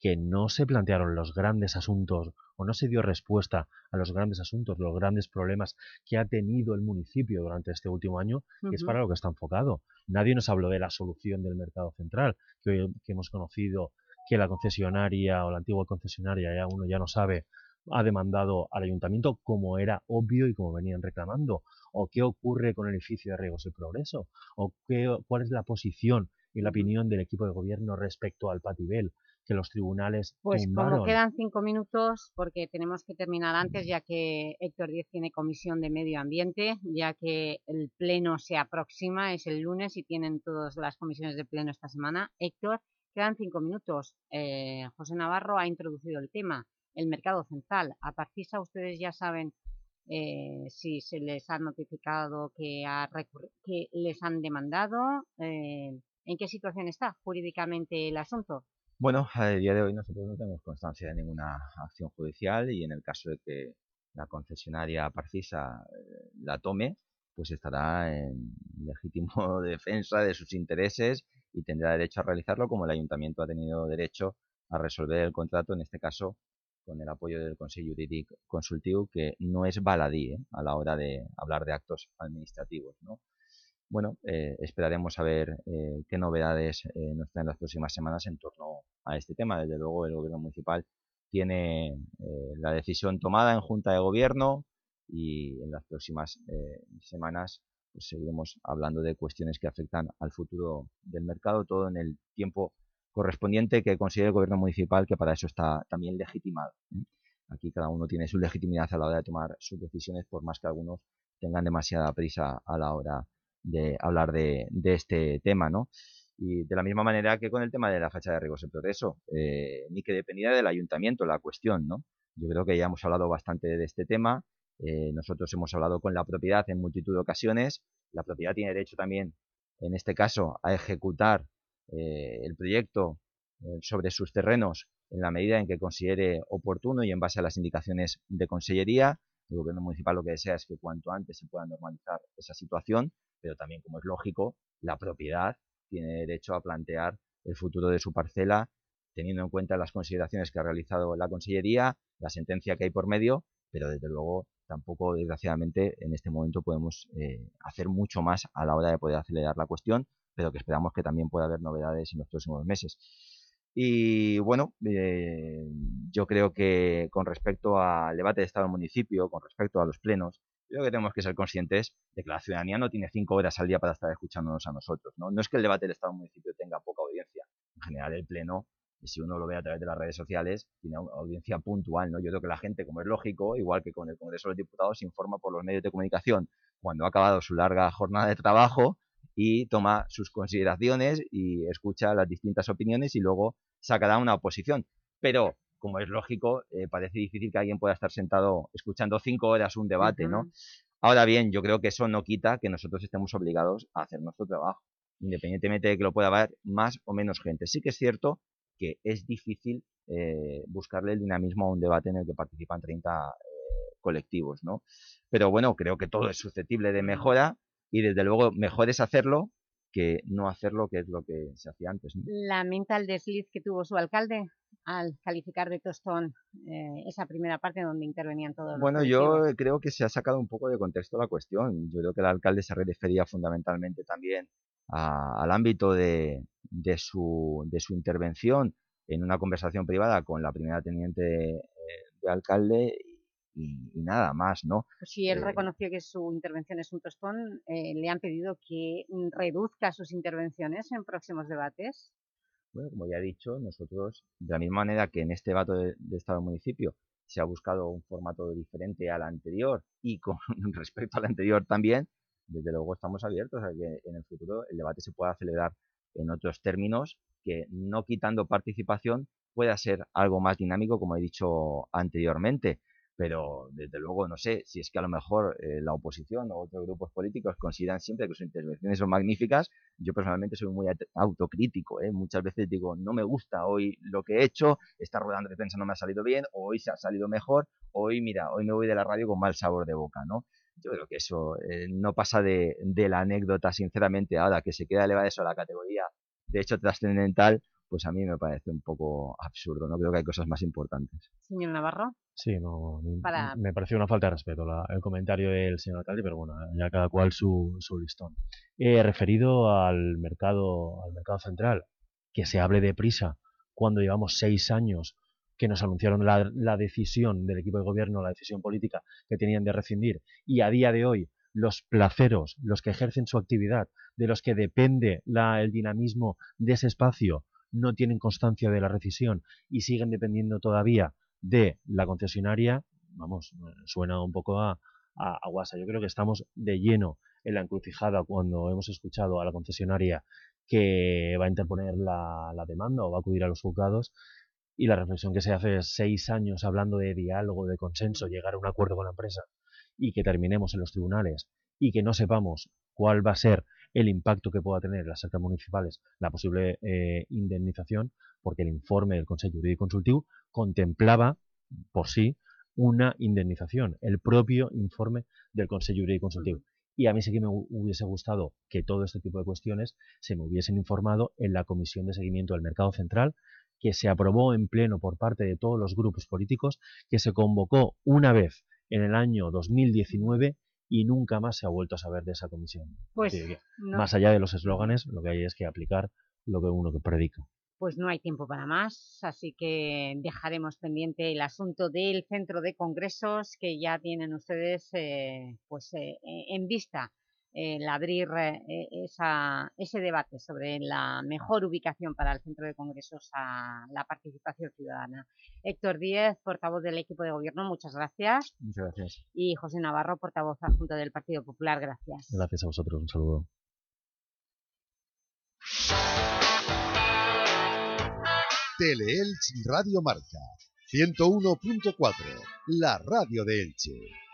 que no se plantearon los grandes asuntos o no se dio respuesta a los grandes asuntos, los grandes problemas que ha tenido el municipio durante este último año, que es para lo que está enfocado. Nadie nos habló de la solución del mercado central, que hoy que hemos conocido que la concesionaria o la antigua concesionaria, ya uno ya no sabe, ha demandado al ayuntamiento como era obvio y como venían reclamando, o qué ocurre con el edificio de Riegos del Progreso, o qué, cuál es la posición y la opinión del equipo de gobierno respecto al Patibel, que los tribunales Pues tumbaron. como quedan cinco minutos, porque tenemos que terminar antes, ya que Héctor Díez tiene comisión de medio ambiente, ya que el pleno se aproxima, es el lunes y tienen todas las comisiones de pleno esta semana. Héctor, quedan cinco minutos. Eh, José Navarro ha introducido el tema, el mercado central. A Partisa ustedes ya saben eh, si se les ha notificado que, ha que les han demandado, eh, ¿en qué situación está jurídicamente el asunto? Bueno, a día de hoy nosotros no tenemos constancia de ninguna acción judicial y en el caso de que la concesionaria Parcisa eh, la tome, pues estará en legítimo defensa de sus intereses y tendrá derecho a realizarlo como el ayuntamiento ha tenido derecho a resolver el contrato, en este caso con el apoyo del Consejo Jurídico Consultivo, que no es baladí ¿eh? a la hora de hablar de actos administrativos. ¿no? Bueno, eh, esperaremos a ver eh, qué novedades eh, nos traen las próximas semanas en torno a este tema. Desde luego, el Gobierno Municipal tiene eh, la decisión tomada en Junta de Gobierno y en las próximas eh, semanas pues, seguiremos hablando de cuestiones que afectan al futuro del mercado, todo en el tiempo correspondiente que considere el Gobierno Municipal, que para eso está también legitimado. ¿eh? Aquí cada uno tiene su legitimidad a la hora de tomar sus decisiones, por más que algunos tengan demasiada prisa a la hora de hablar de, de este tema, ¿no? Y de la misma manera que con el tema de la fachada de Rigos de Progreso, eh, ni que dependiera del ayuntamiento la cuestión, ¿no? Yo creo que ya hemos hablado bastante de este tema, eh, nosotros hemos hablado con la propiedad en multitud de ocasiones, la propiedad tiene derecho también, en este caso, a ejecutar eh, el proyecto eh, sobre sus terrenos en la medida en que considere oportuno y en base a las indicaciones de Consellería. El Gobierno Municipal lo que desea es que cuanto antes se pueda normalizar esa situación, pero también, como es lógico, la propiedad tiene derecho a plantear el futuro de su parcela teniendo en cuenta las consideraciones que ha realizado la Consellería, la sentencia que hay por medio, pero desde luego tampoco, desgraciadamente, en este momento podemos eh, hacer mucho más a la hora de poder acelerar la cuestión, pero que esperamos que también pueda haber novedades en los próximos meses. Y bueno, eh, yo creo que con respecto al debate de Estado del municipio, con respecto a los plenos, creo que tenemos que ser conscientes de que la ciudadanía no tiene cinco horas al día para estar escuchándonos a nosotros. No, no es que el debate del Estado del municipio tenga poca audiencia. En general, el pleno si uno lo ve a través de las redes sociales, tiene audiencia puntual, ¿no? Yo creo que la gente, como es lógico, igual que con el Congreso de los Diputados, se informa por los medios de comunicación cuando ha acabado su larga jornada de trabajo y toma sus consideraciones y escucha las distintas opiniones y luego sacará una oposición. Pero, como es lógico, eh, parece difícil que alguien pueda estar sentado escuchando cinco horas un debate, ¿no? Ahora bien, yo creo que eso no quita que nosotros estemos obligados a hacer nuestro trabajo, independientemente de que lo pueda haber más o menos gente. Sí que es cierto que es difícil eh, buscarle el dinamismo a un debate en el que participan 30 eh, colectivos, ¿no? Pero bueno, creo que todo es susceptible de mejora y desde luego mejor es hacerlo que no hacerlo, que es lo que se hacía antes. ¿no? ¿Lamenta el desliz que tuvo su alcalde al calificar de tostón eh, esa primera parte donde intervenían todos los Bueno, yo creo que se ha sacado un poco de contexto la cuestión. Yo creo que el alcalde se refería fundamentalmente también al ámbito de, de su, de su intervención en una conversación privada con la primera teniente eh, de alcalde y, nada más, ¿no? Pues si él Eh, reconoció que su intervención es un tostón, eh, ¿le han pedido que reduzca sus intervenciones en próximos debates? Como ya he dicho, nosotros, de la misma manera que en este debate de, de Estado municipio se ha buscado un formato diferente al anterior y con respecto al anterior también, desde luego estamos abiertos a que en el futuro el debate se pueda celebrar en otros términos que no quitando participación pueda ser algo más dinámico, como he dicho anteriormente. Pero, desde luego, no sé, si es que a lo mejor eh, la oposición o otros grupos políticos consideran siempre que sus intervenciones son magníficas, yo personalmente soy muy aut- autocrítico, ¿eh? Muchas veces digo, no me gusta hoy lo que he hecho, esta rueda de prensa no me ha salido bien, o hoy se ha salido mejor, hoy, mira, hoy me voy de la radio con mal sabor de boca, ¿no? Yo creo que eso eh, no pasa de, de la anécdota, sinceramente, ahora que se queda elevada eso a la categoría de hecho trascendental, pues a mí me parece un poco absurdo, ¿no? Creo que hay cosas más importantes. Señor Navarro. Sí, no, Para- me pareció una falta de respeto la- el comentario del señor alcalde, pero bueno, ya cada cual su, su listón. Eh, referido al mercado, al mercado central, que se hable de prisa cuando llevamos seis años que nos anunciaron la, la decisión del equipo de gobierno, la decisión política que tenían de rescindir, y a día de hoy los placeros, los que ejercen su actividad, de los que depende la, el dinamismo de ese espacio, no tienen constancia de la rescisión y siguen dependiendo todavía de la concesionaria, vamos, eh, suena un poco a, a, guasa. Yo creo que estamos de lleno en la encrucijada cuando hemos escuchado a la concesionaria que va a interponer la, la demanda o va a acudir a los juzgados y la reflexión que se hace es seis años hablando de diálogo, de consenso, llegar a un acuerdo con la empresa y que terminemos en los tribunales y que no sepamos cuál va a ser el impacto que pueda tener en las arcas municipales la posible eh, indemnización, porque el informe del Consejo Jurídico Consultivo contemplaba por sí una indemnización, el propio informe del Consejo Jurídico Consultivo. Y a mí sí que me hu- hubiese gustado que todo este tipo de cuestiones se me hubiesen informado en la Comisión de Seguimiento del Mercado Central, que se aprobó en pleno por parte de todos los grupos políticos, que se convocó una vez en el año 2019 y nunca más se ha vuelto a saber de esa comisión. Pues, no. Más allá de los eslóganes, lo que hay es que aplicar lo que uno que predica. Pues no hay tiempo para más, así que dejaremos pendiente el asunto del centro de congresos que ya tienen ustedes eh, pues, eh, en vista el abrir eh, esa, ese debate sobre la mejor ubicación para el centro de congresos a la participación ciudadana. Héctor Díez, portavoz del equipo de gobierno, muchas gracias. Muchas gracias. Y José Navarro, portavoz adjunto del Partido Popular, gracias. Gracias a vosotros, un saludo. Teleelch Radio Marca 101.4, la radio de Elche.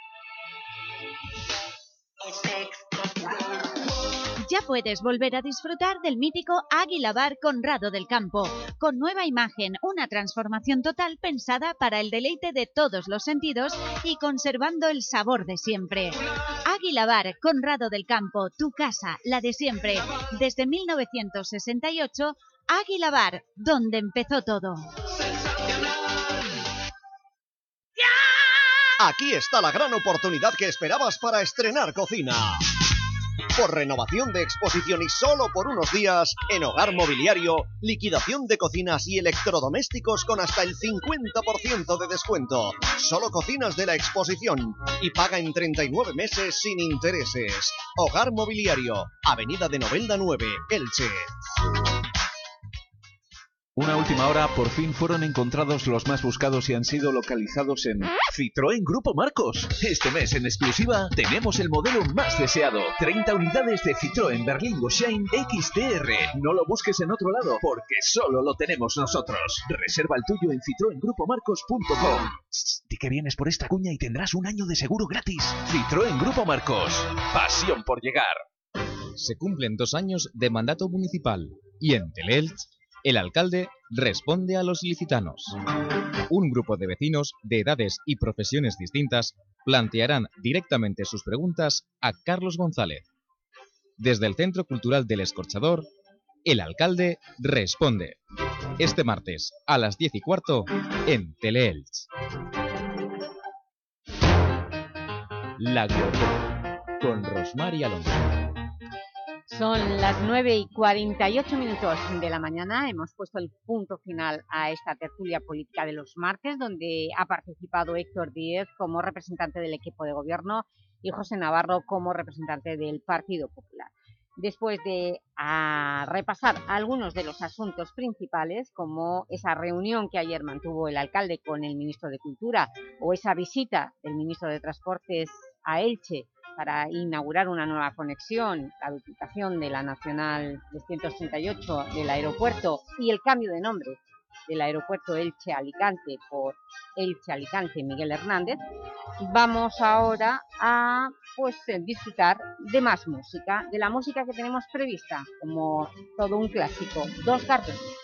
Ya puedes volver a disfrutar del mítico Águila Bar Conrado del Campo, con nueva imagen, una transformación total pensada para el deleite de todos los sentidos y conservando el sabor de siempre. Águila Bar Conrado del Campo, tu casa, la de siempre, desde 1968, Águila Bar, donde empezó todo. Aquí está la gran oportunidad que esperabas para estrenar cocina. Por renovación de exposición y solo por unos días, en Hogar Mobiliario, liquidación de cocinas y electrodomésticos con hasta el 50% de descuento. Solo cocinas de la exposición y paga en 39 meses sin intereses. Hogar Mobiliario, Avenida de Novelda 9, Elche. Una última hora, por fin fueron encontrados los más buscados y han sido localizados en Citroën Grupo Marcos. Este mes en exclusiva tenemos el modelo más deseado. 30 unidades de Citroën Berlingo Shine XTR. No lo busques en otro lado porque solo lo tenemos nosotros. Reserva el tuyo en citroengrupomarcos.com. Di que vienes por esta cuña y tendrás un año de seguro gratis. Citroën Grupo Marcos. Pasión por llegar. Se cumplen dos años de mandato municipal y en Teleelch el alcalde responde a los licitanos. Un grupo de vecinos de edades y profesiones distintas plantearán directamente sus preguntas a Carlos González. Desde el Centro Cultural del Escorchador, el alcalde responde. Este martes a las 10 y cuarto en Teleelch. La Glorieta con Rosmar y Alonso. Son las 9 y 48 minutos de la mañana. Hemos puesto el punto final a esta tertulia política de los martes, donde ha participado Héctor Díez como representante del equipo de gobierno y José Navarro como representante del Partido Popular. Después de a repasar algunos de los asuntos principales, como esa reunión que ayer mantuvo el alcalde con el ministro de Cultura o esa visita del ministro de Transportes a Elche para inaugurar una nueva conexión, la duplicación de la Nacional 238 del aeropuerto y el cambio de nombre del aeropuerto Elche-Alicante por Elche-Alicante Miguel Hernández, vamos ahora a pues, disfrutar de más música, de la música que tenemos prevista, como todo un clásico, Dos cartones.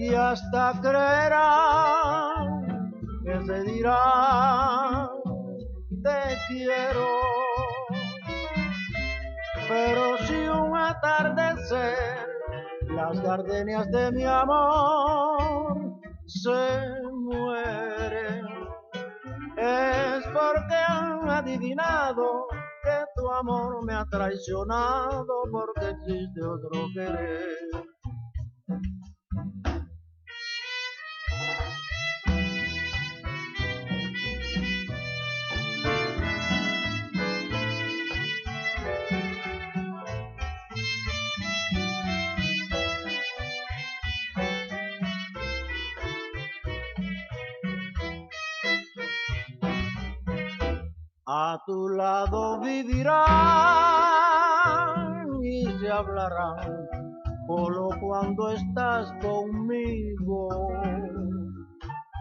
y hasta creerán que se dirá te quiero. Pero si un atardecer las gardenias de mi amor se mueren, es porque han adivinado que tu amor me ha traicionado porque existe otro querer. A tu lado vivirán y se hablarán solo cuando estás conmigo.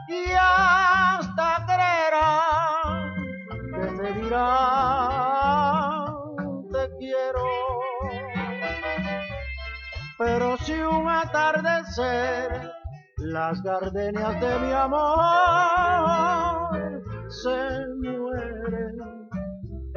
Y hasta creerán que se dirán te quiero. Pero si un atardecer las gardenias de mi amor se mueren.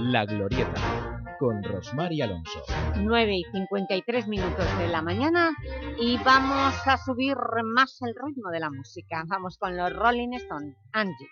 La Glorieta, con Rosmar y Alonso. 9 y 53 minutos de la mañana y vamos a subir más el ritmo de la música. Vamos con los Rolling Stones, Angie.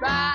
Bye.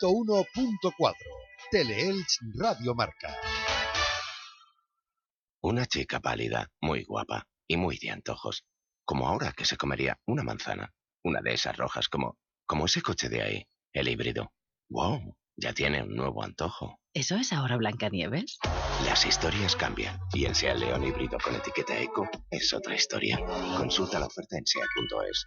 ...101.4... Teleelch Radio Marca. Una chica pálida, muy guapa y muy de antojos. Como ahora que se comería una manzana. Una de esas rojas como, como ese coche de ahí, el híbrido. ¡Wow! Ya tiene un nuevo antojo. ¿Eso es ahora Blancanieves? Las historias cambian y el Seat León híbrido con etiqueta eco es otra historia. Consulta la oferta en seat.es.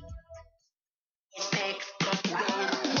Sex.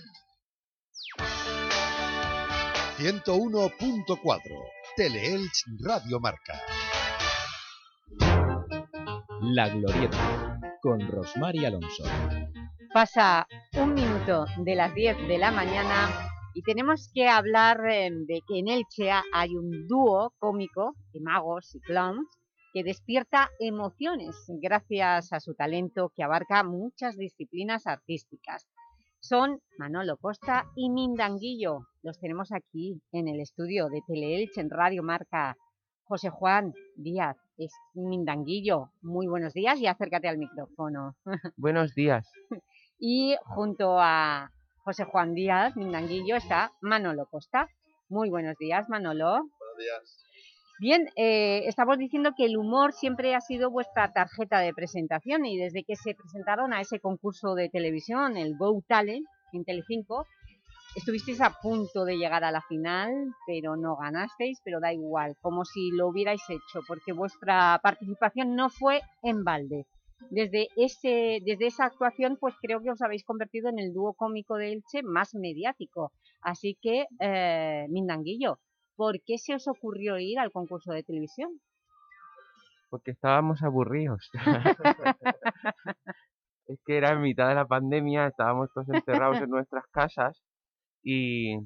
101.4 Teleelch Radio Marca. La Glorieta, con Rosmar y Alonso. Pasa un minuto de las 10 de la mañana y tenemos que hablar eh, de que en Elche hay un dúo cómico de magos y clowns que despierta emociones gracias a su talento que abarca muchas disciplinas artísticas. Son Manolo Costa y Mindanguillo. Los tenemos aquí en el estudio de Teleelch en Radio Marca. José Juan Díaz es Mindanguillo. Muy buenos días y acércate al micrófono. Buenos días. y junto a José Juan Díaz, Mindanguillo, está Manolo Costa. Muy buenos días, Manolo. Buenos días. Bien, eh, estamos diciendo que el humor siempre ha sido vuestra tarjeta de presentación y desde que se presentaron a ese concurso de televisión, el Go Talent, en Telecinco, estuvisteis a punto de llegar a la final, pero no ganasteis, pero da igual, como si lo hubierais hecho, porque vuestra participación no fue en balde. Desde, ese, desde esa actuación, pues creo que os habéis convertido en el dúo cómico de Elche más mediático. Así que, eh, Mindanguillo, ¿por qué se os ocurrió ir al concurso de televisión? Porque estábamos aburridos. es que era en mitad de la pandemia, estábamos todos encerrados en nuestras casas y,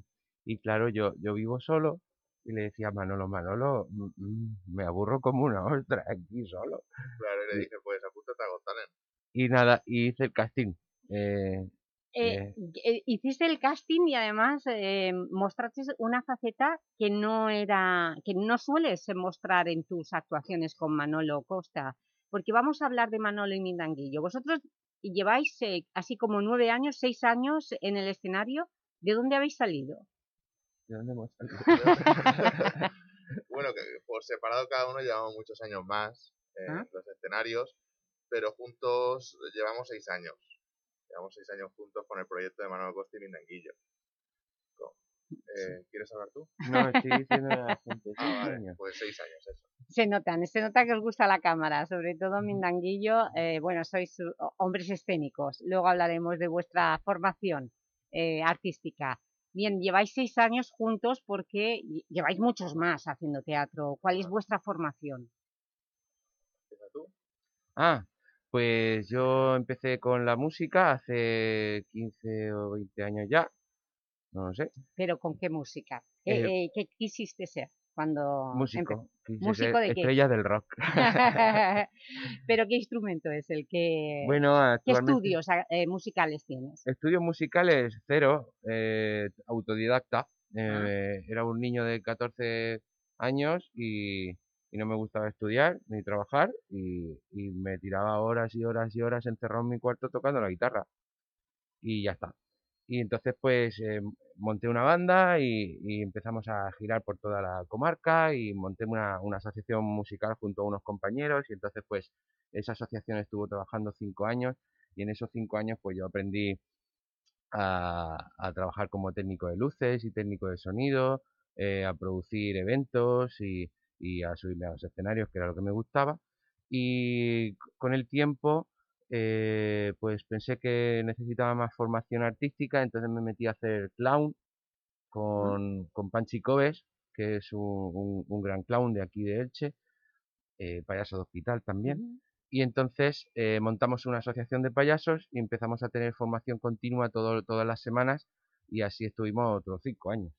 y claro, yo, yo vivo solo y le decía Manolo, Manolo, mm, mm, me aburro como una ostra aquí solo. Claro, y le dije, pues apúntate a. Y nada, y hice el casting. eh, Eh, eh, eh, hiciste el casting y además eh, mostraste una faceta que no era que no sueles mostrar en tus actuaciones con Manolo Costa, porque vamos a hablar de Manolo y Mindanguillo. Vosotros lleváis eh, así como nueve años, seis años en el escenario. ¿De dónde habéis salido? ¿de dónde hemos salido? bueno, que por separado cada uno llevamos muchos años más en Ah. los escenarios, pero juntos llevamos seis años. Llevamos seis años juntos con el proyecto de Manuel Costa y Mindanguillo. Eh, ¿Quieres hablar tú? No, estoy diciendo a la gente, Ah, seis vale, años. pues seis años, eso. Se notan, se nota que os gusta la cámara, sobre todo Mindanguillo, eh, bueno, sois hombres escénicos. Luego hablaremos de vuestra formación eh, artística. Bien, lleváis seis años juntos porque lle- lleváis muchos más haciendo teatro. ¿Cuál es vuestra formación? Ah, pues yo empecé con la música hace 15 o 20 años ya, no lo sé, ¿Pero con qué música? ¿Qué, Eh, eh, qué quisiste ser cuando músico, ¿Músico de qué? estrella del rock. ¿Pero qué instrumento es el que...? Bueno, ¿Qué estudios ah, eh, musicales tienes? Estudios musicales, cero, eh, autodidacta. eh, Era un niño de 14 años y, y no me gustaba estudiar ni trabajar y, y me tiraba horas y horas y horas encerrado en mi cuarto tocando la guitarra. Y ya está. Y entonces pues eh, monté una banda y, empezamos a girar por toda la comarca y monté una, una asociación musical junto a unos compañeros y entonces pues esa asociación estuvo trabajando cinco años y en esos cinco años pues yo aprendí a, a trabajar como técnico de luces y técnico de sonido, eh, a producir eventos y, y a subirme a los escenarios, que era lo que me gustaba. Y con el tiempo, eh, pues pensé que necesitaba más formación artística, entonces me metí a hacer clown con, con Panchi Cobes, que es un, un- un gran clown de aquí de Elche, eh, payaso de hospital también. Y entonces eh, montamos una asociación de payasos y empezamos a tener formación continua todo- todas las semanas y así estuvimos otros cinco años,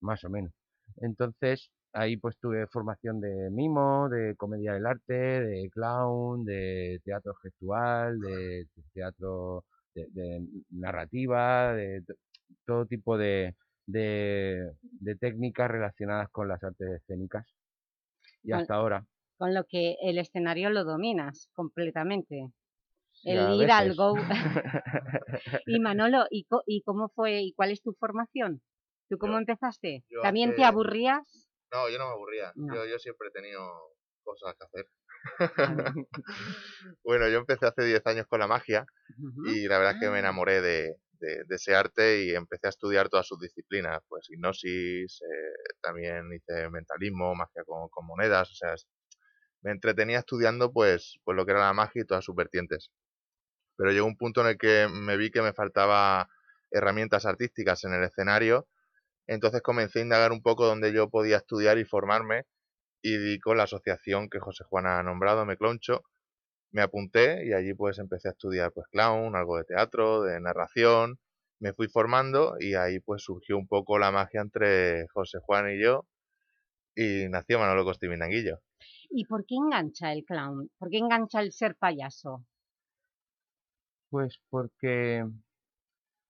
más o menos. Entonces ahí pues tuve formación de mimo, de comedia del arte, de clown, de teatro gestual, de teatro de, de narrativa, de todo tipo de, de, de técnicas relacionadas con las artes escénicas. Y Con- hasta ahora. Con lo que el escenario lo dominas completamente. Sí, El ir al go... y Manolo, ¿y, co- ¿y cómo fue y cuál es tu formación? ¿Tú cómo empezaste? yo ¿También te aburrías? No, yo no me aburría. No. Yo, yo siempre he tenido cosas que hacer. bueno, yo empecé hace 10 años con la magia y la verdad es que me enamoré de, de- de ese arte y empecé a estudiar todas sus disciplinas, pues hipnosis, eh, también hice mentalismo, magia con, con monedas, o sea, es- me entretenía estudiando pues, pues lo que era la magia y todas sus vertientes. Pero llegó un punto en el que me vi que me faltaba herramientas artísticas en el escenario, entonces comencé a indagar un poco dónde yo podía estudiar y formarme y di con la asociación que José Juan ha nombrado, Me Cloncho, me apunté y allí pues empecé a estudiar pues clown, algo de teatro, de narración, me fui formando y ahí pues surgió un poco la magia entre José Juan y yo y nació Manolo Costi Mindanguillo. ¿Y por qué engancha el clown? ¿Por qué engancha el ser payaso? Pues porque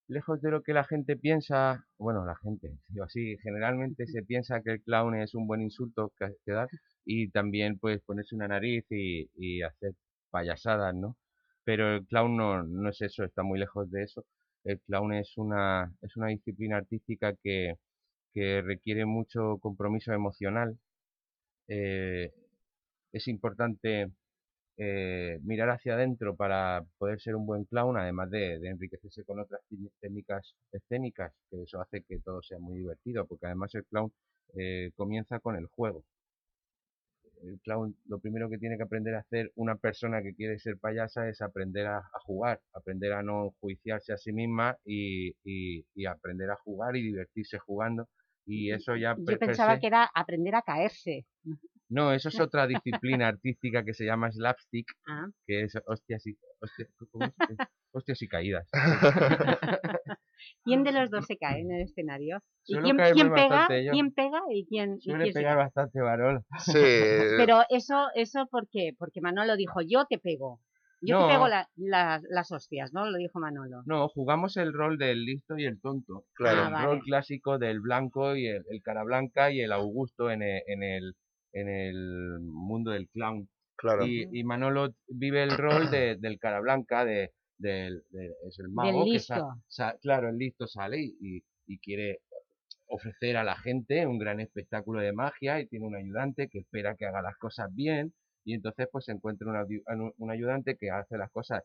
lejos de lo que la gente piensa, bueno, la gente, yo así, generalmente se piensa que el clown es un buen insulto que, que dar y también pues ponerse una nariz y, y hacer payasadas, ¿no? Pero el clown no, no es eso, está muy lejos de eso. El clown es una, es una disciplina artística que, que requiere mucho compromiso emocional. Eh, es importante eh, mirar hacia adentro para poder ser un buen clown, además de, de enriquecerse con otras técnicas escénicas, que eso hace que todo sea muy divertido, porque además el clown eh, comienza con el juego. El clown lo primero que tiene que aprender a hacer una persona que quiere ser payasa es aprender a, a jugar, aprender a no juiciarse a sí misma y, y- y aprender a jugar y divertirse jugando. Y eso ya Yo pensaba que era aprender a caerse. No, eso es otra disciplina artística que se llama slapstick, Ah. que es hostias y. Eh, hostias y caídas. ¿Quién de los dos se cae en el escenario? ¿Y Suelo quién, pega? ¿Quién pega y quién, y quién se pegar bastante varón. Sí. Pero eso, eso ¿por qué? Porque Manolo dijo, yo te pego. Yo No. te pego la- la- las hostias, ¿no? Lo dijo Manolo. No, jugamos el rol del listo y el tonto. Claro. Ah, el vale. rol clásico del blanco y el, el cara blanca y el Augusto en el, en el, en el mundo del clown. Claro. Y, y Manolo vive el rol de- del cara blanca, de, del, de- es el mago. que sa- listo. sa- claro, el listo sale y, y- y quiere ofrecer a la gente un gran espectáculo de magia y tiene un ayudante que espera que haga las cosas bien y entonces pues se encuentra un, un- ayudante que hace las cosas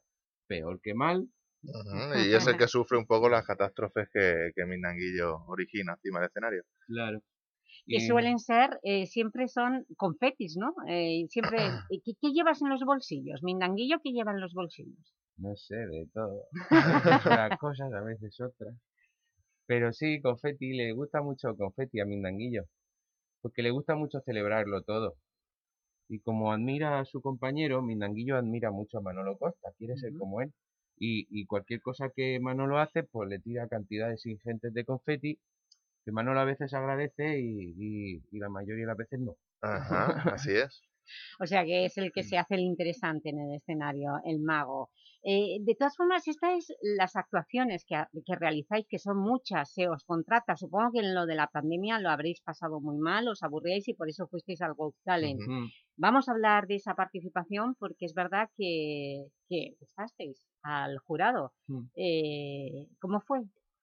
peor que mal Y es el que sufre un poco las catástrofes que, que Mindanguillo origina encima del escenario. Claro. Que Y- suelen ser, eh, siempre son confetis, ¿no? Eh, siempre, ¿y ¿qué, qué llevas en los bolsillos? Mindanguillo, ¿qué lleva en los bolsillos? No sé, de todo. Unas cosas, a veces otras. Pero sí, confeti, le gusta mucho confeti a Mindanguillo. Porque le gusta mucho celebrarlo todo. Y como admira a su compañero, Mindanguillo admira mucho a Manolo Costa, quiere ser como él. Y, y cualquier cosa que Manolo hace, pues le tira cantidades ingentes de confeti, que Manolo a veces agradece y, y- y la mayoría de las veces no. Ajá, así es. O sea, que es el que se hace el interesante en el escenario, el mago. Eh, de todas formas, estas es las actuaciones que, ha- que realizáis, que son muchas, se os contrata. Supongo que en lo de la pandemia lo habréis pasado muy mal, os aburríais y por eso fuisteis al Got Talent. Vamos a hablar de esa participación porque es verdad que, que gustasteis al jurado. Mm. Eh, ¿Cómo fue?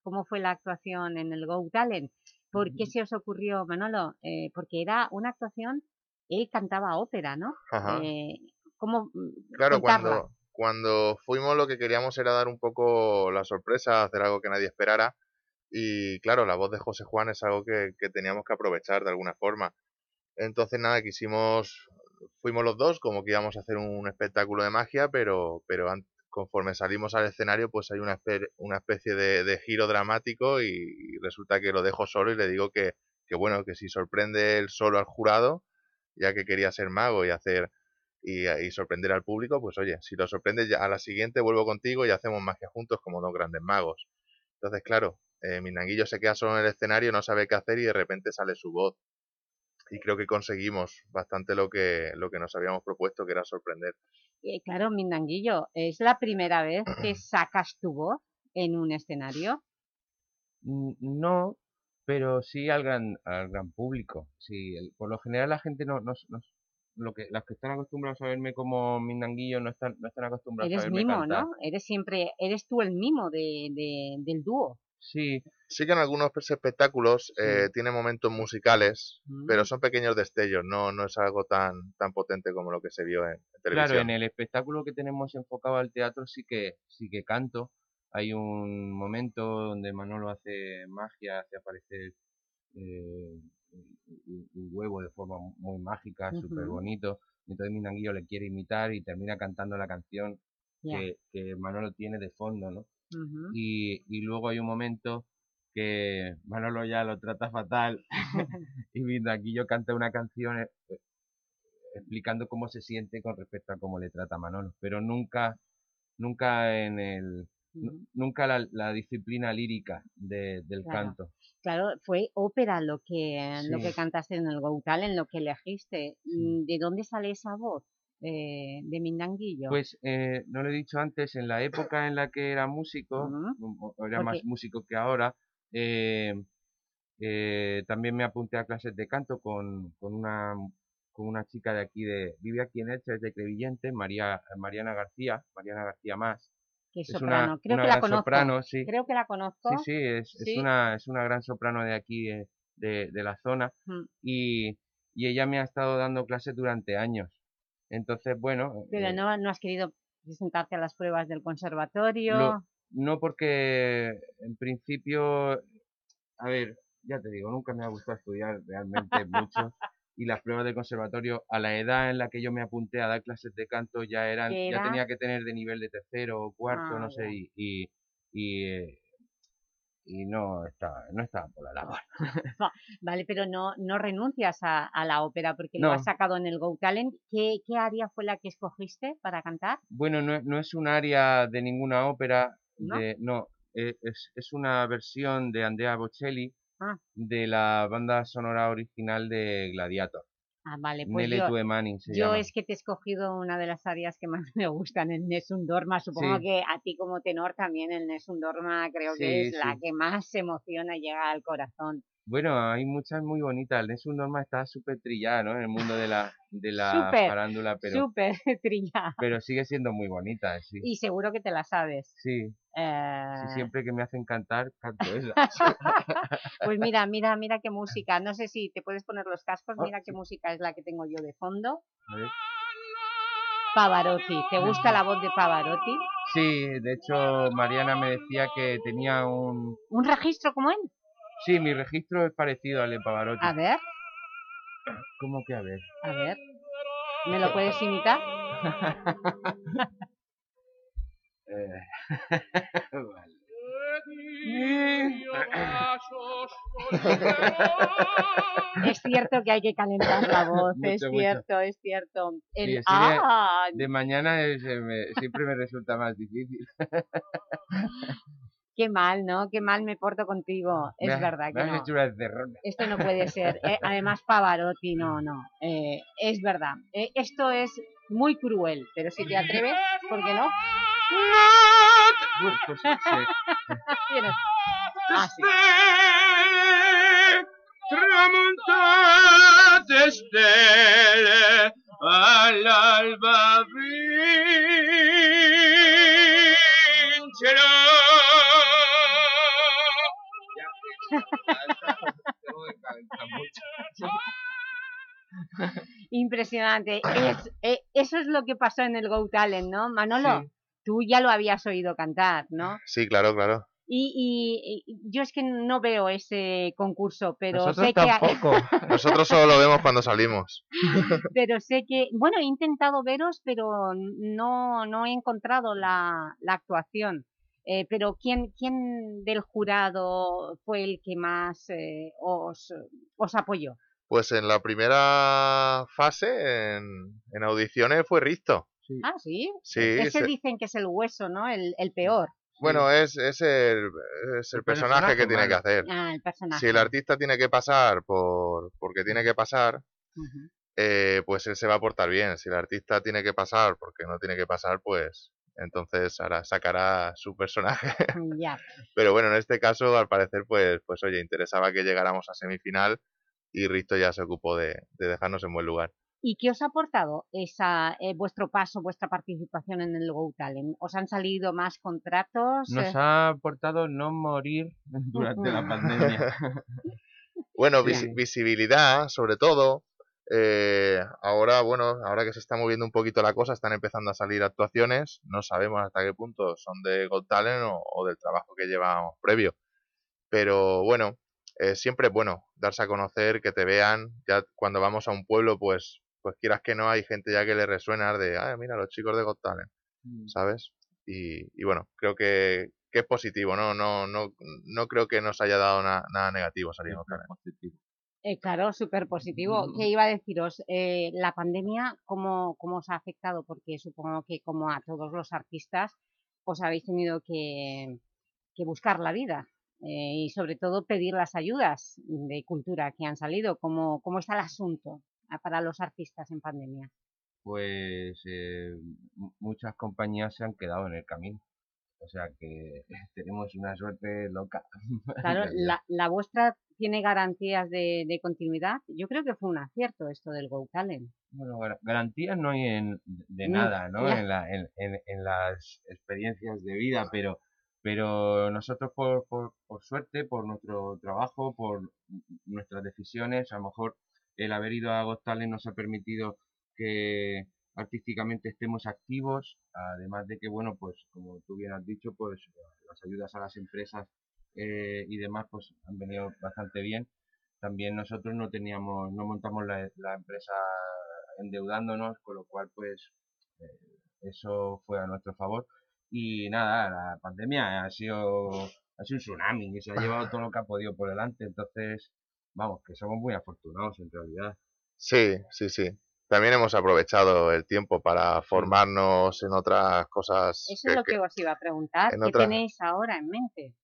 ¿Cómo fue la actuación en el Go Talent? ¿Por qué se os ocurrió, Manolo? Eh, porque era una actuación, él cantaba ópera, ¿no? Ajá. Eh, ¿Cómo mm, Claro, contarla? cuando, cuando fuimos lo que queríamos era dar un poco la sorpresa, hacer algo que nadie esperara. Y claro, la voz de José Juan es algo que, que teníamos que aprovechar de alguna forma. Entonces nada, quisimos, fuimos los dos como que íbamos a hacer un espectáculo de magia, pero, pero conforme salimos al escenario pues hay una, espe- una especie de, giro dramático y, resulta que lo dejo solo y le digo que, que bueno, que si sorprende él solo al jurado, ya que quería ser mago y hacer y, sorprender al público, pues oye, si lo sorprendes a la siguiente vuelvo contigo y hacemos magia juntos como dos grandes magos. Entonces, claro, eh, Mindanguillo se queda solo en el escenario, no sabe qué hacer y de repente sale su voz. Y creo que conseguimos bastante lo que, lo que nos habíamos propuesto, que era sorprender. Eh, claro, Mindanguillo, ¿es la primera vez que sacas tu voz en un escenario? No, pero sí al gran, al gran público. Sí, el- por lo general la gente no, no, no- lo que, las que están acostumbrados a verme como Mindanguillo no están, no están acostumbrados a Eres verme mimo, cantar. ¿no? Eres siempre, eres tú el mimo de, de- del dúo. Sí. Sí que en algunos espectáculos eh, tiene momentos musicales, pero Mm. son pequeños destellos, no, no es algo tan, tan potente como lo que se vio en, en televisión. Claro, en el espectáculo que tenemos enfocado al teatro sí que, sí que canto. Hay un momento donde Manolo hace magia, hace aparecer eh, un huevo de forma muy mágica, Ujú. súper bonito. Y entonces Mindanguillo le quiere imitar y termina cantando la canción que, que Manolo tiene de fondo, ¿no? Y, y luego hay un momento que Manolo ya lo trata fatal y Mindanguillo canta una canción eh, eh, explicando cómo se siente con respecto a cómo le trata Manolo, pero nunca, nunca en el, nunca la, la disciplina lírica de- del Claro. canto. Claro, fue ópera lo que, lo que Sí. cantaste en el Go Talent, lo que elegiste. Mm, ¿De dónde sale esa voz eh, de Mindanguillo? Pues eh, no lo he dicho antes, en la época en la que era músico, era más músico que ahora, eh, eh, también me apunté a clases de canto con, con una con una chica de aquí de vive aquí en Elche, es de Crevillente, María Mariana García, Mariana García Más. que es soprano. una, Creo una que la conozco. soprano, sí. Creo que la conozco. Sí, sí, es, una es una gran soprano de aquí de, de, de la zona y, y ella me ha estado dando clases durante años. Entonces, bueno, Pero eh, no, no has querido presentarte a las pruebas del conservatorio. Lo- no porque en principio, a ver, ya te digo, nunca me ha gustado estudiar realmente mucho y las pruebas del conservatorio a la edad en la que yo me apunté a dar clases de canto ya eran, ¿Qué ya tenía que tener de nivel de tercero o cuarto, Ah, no sé, y, y, y, eh, y no estaba, no estaba por la labor. Va- Vale, pero no, no renuncias a, a la ópera porque lo has sacado en el Go Talent. ¿Qué, ¿Qué área fue la que escogiste para cantar? Bueno, no, es- no es un área de ninguna ópera, ¿No? de, no, e- es, es una versión de Andrea Bocelli Ah. de la banda sonora original de Gladiator. Ah, vale, pues Nele yo, se yo llama. es que te he escogido una de las áreas que más me gustan, el Nessun Dorma. Supongo Sí. que a ti como tenor también el Nessun Dorma creo que Sí, es la que más emociona y llega al corazón. Bueno, hay muchas muy bonitas. El Nessun Dorma está súper trillada, ¿no? En el mundo de la, de la Súper, farándula, pero, súper trillada. pero sigue siendo muy bonita, sí. Y seguro que te la sabes. Sí, Eh, sí, siempre que me hacen cantar, canto esa. Pues mira, mira, mira qué música. No sé si te puedes poner los cascos. Oh, Mira qué música es la que tengo yo de fondo. A ver. Pavarotti. ¿Te gusta la voz de Pavarotti? Sí, de hecho, Mariana me decía que tenía un... ¿Un registro como él? Sí, mi registro es parecido al de Pavarotti. A ver, ¿Cómo que a ver? a ver. ¿Me lo puedes imitar? Eh, vale. Es cierto que hay que calentar la voz, es Mucho, cierto, es cierto. El, Sí, de- ¡Ah! de, mañana es, eh, me- siempre me resulta más difícil. Qué mal, ¿no? Qué mal me porto contigo. Es verdad que no. Esto no puede ser. Eh, además, Pavarotti, no, no. Eh, es verdad. Eh, esto es muy cruel, pero si te atreves, ¿por qué no? Pues, Ah, sí. Tramontate stelle all'alba Impresionante. Es- eh, eso es lo que pasó en el Go Talent, ¿no? Manolo, Sí. tú ya lo habías oído cantar, ¿no? Sí, claro, claro. Y, y- y yo es que no veo ese concurso, pero Nosotros sé que... hay- tampoco. Nosotros solo lo vemos cuando salimos. pero sé que... Bueno, he intentado veros, pero no, no he encontrado la, la actuación. Eh, pero ¿quién, ¿quién del jurado fue el que más eh, os, os apoyó? Pues en la primera fase, en, en audiciones, fue Risto. Ah, ¿sí? Sí, Ese se- dicen que es el hueso, ¿no? El, el peor. Bueno, es, es el, es el El personaje que tiene que hacer. Ah, el personaje. Si el artista tiene que pasar por porque tiene que pasar, eh, pues él se va a portar bien. Si el artista tiene que pasar porque no tiene que pasar, pues entonces hará, sacará su personaje. Ya. Pero bueno, en este caso, al parecer, pues, pues oye, interesaba que llegáramos a semifinal y Risto ya se ocupó de, de dejarnos en buen lugar. ¿Y qué os ha aportado esa, eh, vuestro paso, vuestra participación en el Go Talent? ¿Os han salido más contratos? Nos Eh, ha aportado no morir durante la pandemia. Bueno, visibilidad, sobre todo. Eh, ahora, bueno, ahora que se está moviendo un poquito la cosa, están empezando a salir actuaciones. No sabemos hasta qué punto son de Got Talent o, o del trabajo que llevamos previo. Pero bueno, eh, siempre es bueno darse a conocer, que te vean. Ya cuando vamos a un pueblo, pues, pues quieras que no, hay gente ya que le resuena de, ah, mira, los chicos de Got Talent, Mm. ¿sabes? Y, y bueno, creo que, que es positivo, ¿no? No, no, no creo que nos haya dado na- nada negativo salir Got Talent. Eh, claro, súper positivo. ¿Qué iba a deciros? Eh, la pandemia, ¿cómo, ¿cómo os ha afectado? Porque supongo que como a todos los artistas, os habéis tenido que, que buscar la vida eh, y sobre todo pedir las ayudas de cultura que han salido. ¿Cómo, cómo está el asunto ah, para los artistas en pandemia? Pues eh, mu- muchas compañías se han quedado en el camino. O sea que tenemos una suerte loca. Claro, la, la vuestra tiene garantías de, de continuidad. Yo creo que fue un acierto esto del Go Talent. Bueno, gar- garantías no hay en, de nada, ¿no? En, la, en, en, en las experiencias de vida, pero, pero nosotros por, por, por suerte, por nuestro trabajo, por nuestras decisiones, a lo mejor el haber ido a Got Talent nos ha permitido que artísticamente estemos activos, además de que, bueno, pues como tú bien has dicho, pues las ayudas a las empresas eh, y demás pues han venido bastante bien. También nosotros no teníamos, no montamos la, la empresa endeudándonos, con lo cual pues eh, eso fue a nuestro favor. Y nada, la pandemia ha sido ha sido un tsunami y se ha llevado todo lo que ha podido por delante. Entonces, vamos, que somos muy afortunados en realidad. Sí, sí, sí. También hemos aprovechado el tiempo para formarnos en otras cosas. Eso es lo que os iba a preguntar. ¿Qué otra- tenéis ahora en mente?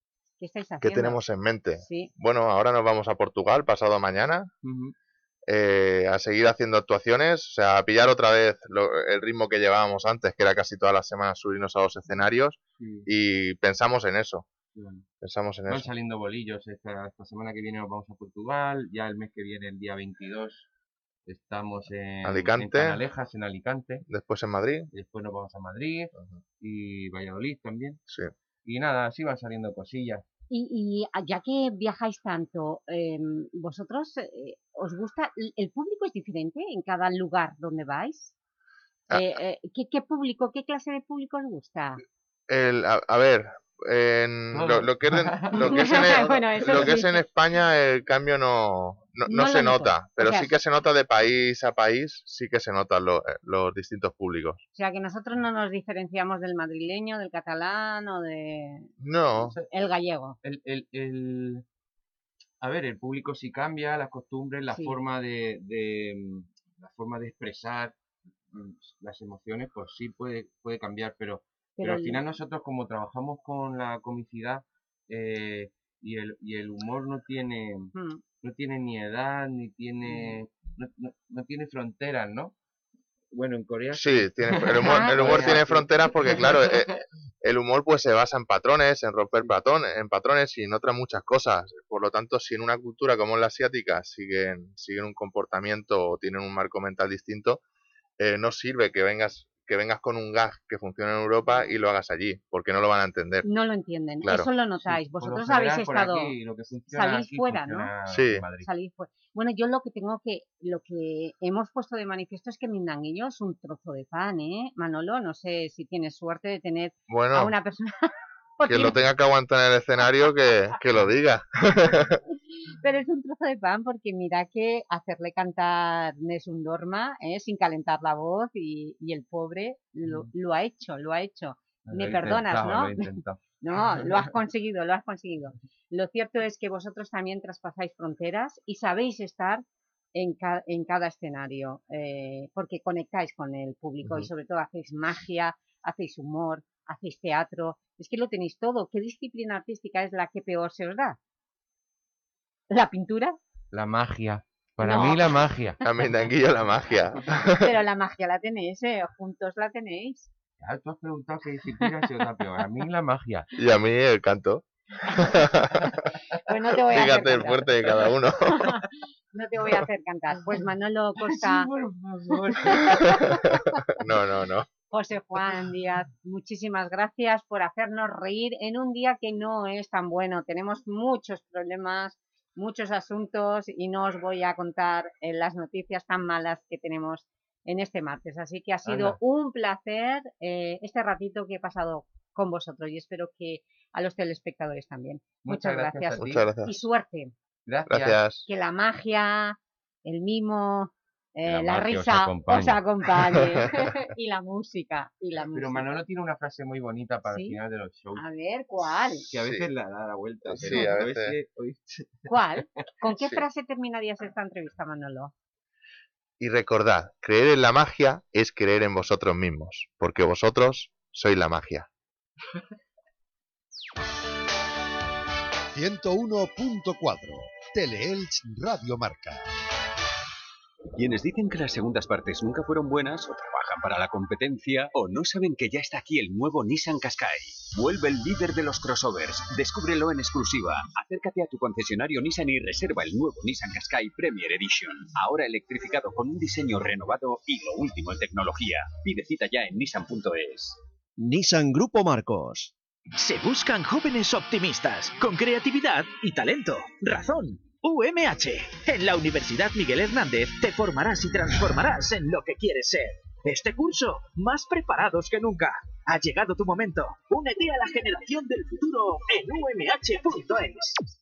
¿Qué estáis haciendo? ¿Qué tenemos en mente? Sí. Bueno, ahora nos vamos a Portugal pasado mañana eh, a seguir haciendo actuaciones, o sea, a pillar otra vez lo- el ritmo que llevábamos antes, que era casi todas las semanas subirnos a los escenarios Sí. y pensamos en eso. Bueno. Pensamos en Van eso. saliendo bolillos. Esta, esta semana que viene nos vamos a Portugal. Ya el mes que viene, el día 22, estamos en, Alicante. en Canalejas, en Alicante. Después en Madrid. Después nos vamos a Madrid y Valladolid también. Sí. Y nada, así van saliendo cosillas. Y, y ya que viajáis tanto, em, ¿vosotros eh, os gusta? ¿El el público es diferente en cada lugar donde vais? Ah. Eh, eh, ¿qué, qué público, qué clase de público os gusta? El, a, a ver, en lo, que es, en- lo que es en, Bueno, eso lo que es sí. en España el cambio no, no, no No se nota, O pero sea, sí que se nota de país a país, sí que se notan lo- eh, los distintos públicos. O sea, que nosotros no nos diferenciamos del madrileño, del catalán o de No, el gallego. El, el, el- A ver, el público sí cambia, las costumbres, la Sí. forma de, de, mm, la forma de expresar mm, las emociones, pues sí puede, puede cambiar, pero, pero, Pero al el- final nosotros como trabajamos con la comicidad eh, y, el, y el humor no tiene, Mm. No tiene ni edad, ni tiene, no, no- no tiene fronteras, ¿no? Bueno, en Corea Sí, tiene, el humor, el humor tiene fronteras porque, claro, eh, el humor pues se basa en patrones, en romper patrones, en patrones y en otras muchas cosas. Por lo tanto, si en una cultura como la asiática siguen, siguen un comportamiento o tienen un marco mental distinto, eh, no sirve que vengas que vengas con un gag que funciona en Europa y lo hagas allí, porque no lo van a entender. No lo entienden, Claro. eso lo notáis. Vosotros habéis estado... aquí, lo que funciona salís aquí fuera, ¿no? Sí. Salís fuera. Bueno, yo lo que tengo que... Lo que hemos puesto de manifiesto es que Mindanguillo es un trozo de pan, ¿eh? Manolo, no sé si tienes suerte de tener Bueno, a una persona... que lo tenga que aguantar en el escenario, que, que lo diga. Pero es un trozo de pan porque mira que hacerle cantar Nessun Dorma ¿eh? sin calentar la voz y, y el pobre lo, lo ha hecho, lo ha hecho. Lo Me perdonas, ¿no? lo. No, lo has conseguido, lo has conseguido. Lo cierto es que vosotros también traspasáis fronteras y sabéis estar en, ca- en cada escenario, eh, porque conectáis con el público y sobre todo hacéis magia, hacéis humor, hacéis teatro. Es que lo tenéis todo. ¿Qué disciplina artística es la que peor se os da? ¿La pintura? La magia. Para No. mí la magia. A Mindanguillo la magia. Pero la magia la tenéis, ¿eh? Juntos la tenéis. Ya, tú has preguntado qué disciplina ha sido la peor. A mí la magia. Y a mí el canto. Pues no te voy a hacer Fíjate el cantar. fuerte de cada uno. No te voy a hacer cantar. Pues Manolo Costa, No, no, no. José Juan Díaz, muchísimas gracias por hacernos reír en un día que no es tan bueno. Tenemos muchos problemas, muchos asuntos y no os voy a contar eh, las noticias tan malas que tenemos en este martes. Así que ha sido Anda. un placer eh, este ratito que he pasado con vosotros y espero que a los telespectadores también. Muchas Muchas, gracias a ti. Muchas gracias. Y suerte. Gracias. Gracias. Que la magia, el mimo, eh, la la, magia os risa acompañe. os acompañe. y la música. Y la Pero música. Manolo tiene una frase muy bonita para ¿Sí? el final de los shows. A ver, ¿cuál? Que a veces Sí. la da la vuelta. Sí, a veces. ¿Cuál? ¿Con qué Sí. frase terminarías esta entrevista, Manolo? Y recordad, creer en la magia es creer en vosotros mismos, porque vosotros sois la magia. 101.4 Teleelch Radio Marca. Quienes dicen que las segundas partes nunca fueron buenas, o trabajan para la competencia, o no saben que ya está aquí el nuevo Nissan Qashqai. Vuelve el líder de los crossovers. Descúbrelo en exclusiva. Acércate a tu concesionario Nissan y reserva el nuevo Nissan Qashqai Premier Edition. Ahora electrificado con un diseño renovado y lo último en tecnología. Pide cita ya en nissan.es. Nissan Grupo Marcos. Se buscan jóvenes optimistas, con creatividad y talento. Razón. UMH. En la Universidad Miguel Hernández te formarás y transformarás en lo que quieres ser. Este curso, más preparados que nunca. Ha llegado tu momento. Únete a la generación del futuro en umh.es.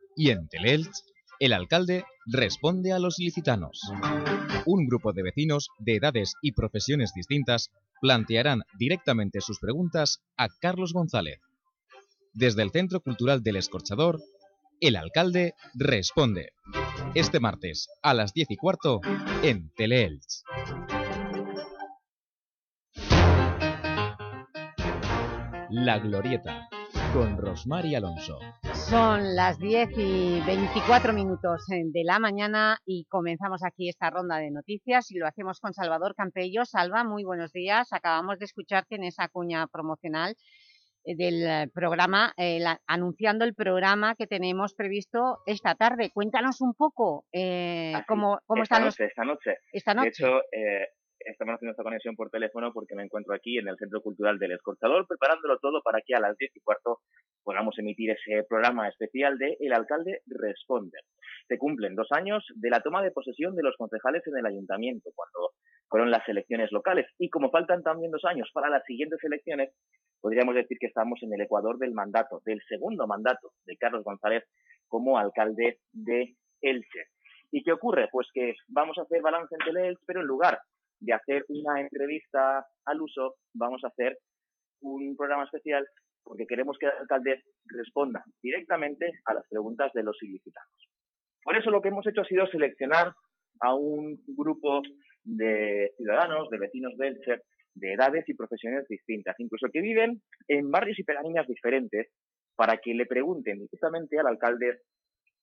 y en Teleelch el alcalde responde a los licitanos. Un grupo de vecinos de edades y profesiones distintas plantearán directamente sus preguntas a Carlos González. Desde el Centro Cultural del Escorchador, el alcalde responde. Este martes a las 10 y cuarto en Teleelch. La Glorieta con Rosmar y Alonso. Son las 10 y 24 minutos eh, de la mañana y comenzamos aquí esta ronda de noticias y lo hacemos con Salvador Campello. Salva, muy buenos días. Acabamos de escucharte en esa cuña promocional eh, del eh, programa, anunciando el programa que tenemos previsto esta tarde. Cuéntanos un poco cómo, cómo esta están noche, Esta noche, Esta noche. De hecho, estamos haciendo esta conexión por teléfono porque me encuentro aquí en el Centro Cultural del Escorchador, preparándolo todo para que a las 10 y cuarto podamos emitir ese programa especial de El Alcalde Responde. Se cumplen dos años de la toma de posesión de los concejales en el Ayuntamiento, cuando fueron las elecciones locales. Y como faltan también dos años para las siguientes elecciones, podríamos decir que estamos en el ecuador del mandato, del segundo mandato de Carlos González como alcalde de Elche. ¿Y qué ocurre? Pues que vamos a hacer balance en Teleelch, pero en lugar de hacer una entrevista al uso, vamos a hacer un programa especial porque queremos que el alcalde responda directamente a las preguntas de los ilicitanos. Por eso lo que hemos hecho ha sido seleccionar a un grupo de ciudadanos, de vecinos de Elche, de edades y profesiones distintas, incluso que viven en barrios y pedanías diferentes, para que le pregunten directamente al alcalde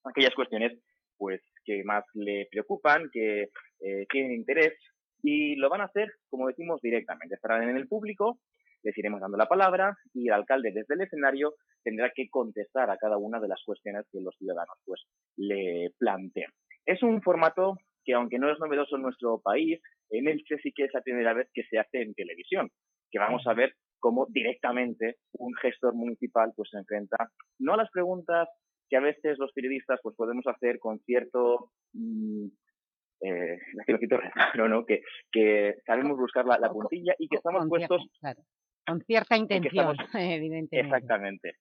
aquellas cuestiones pues que más le preocupan, que eh, tienen interés y lo van a hacer, como decimos, directamente. Estarán en el público, les iremos dando la palabra y el alcalde desde el escenario tendrá que contestar a cada una de las cuestiones que los ciudadanos pues le planteen. Es un formato que, aunque no es novedoso en nuestro país, en Elche sí que es la primera vez que se hace en televisión, que vamos a ver cómo directamente un gestor municipal pues se enfrenta no a las preguntas que a veces los periodistas pues podemos hacer con cierto mm, eh, raro, ¿no? Que, que sabemos buscar la, la puntilla y que estamos Con puestos cierta- claro, con cierta que intención, estamos- evidentemente. Exactamente.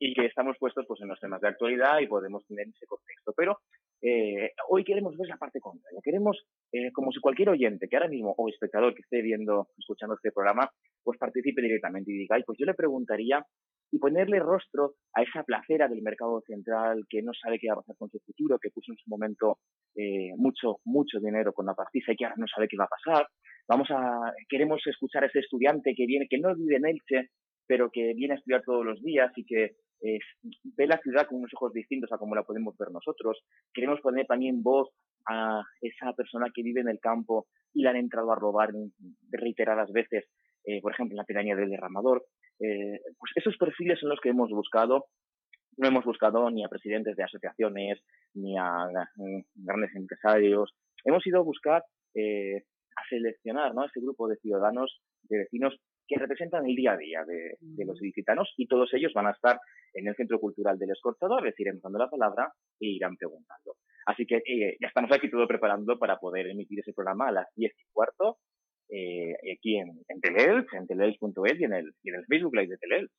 Y que estamos puestos pues en los temas de actualidad y podemos tener ese contexto. Pero eh, hoy queremos ver la parte contraria. Queremos, eh, como si cualquier oyente que ahora mismo, o espectador que esté viendo, escuchando este programa, pues participe directamente y diga, ay, pues yo le preguntaría y ponerle rostro a esa placera del mercado central que no sabe qué va a pasar con su futuro, que puso en su momento eh, mucho, mucho dinero con la partida y que ahora no sabe qué va a pasar. Vamos a, queremos escuchar a ese estudiante que viene, que no vive en Elche, pero que viene a estudiar todos los días y que ve la ciudad con unos ojos distintos a como la podemos ver nosotros. Queremos poner también voz a esa persona que vive en el campo y la han entrado a robar reiteradas veces, eh, por ejemplo, en la pedanía del derramador. Eh, pues esos perfiles son los que hemos buscado. No hemos buscado ni a presidentes de asociaciones, ni a mm, grandes empresarios, hemos ido a buscar, eh, a seleccionar ¿no? ese grupo de ciudadanos, de vecinos que representan el día a día de, de los ilicitanos y todos ellos van a estar en el Centro Cultural del Escorchador, les iremos dando la palabra e irán preguntando. Así que eh, ya estamos aquí todo preparando para poder emitir ese programa a las 10 y cuarto eh, aquí en, en Teleelch, en teleelch.es y, en el, y en el Facebook Live de Teleelch.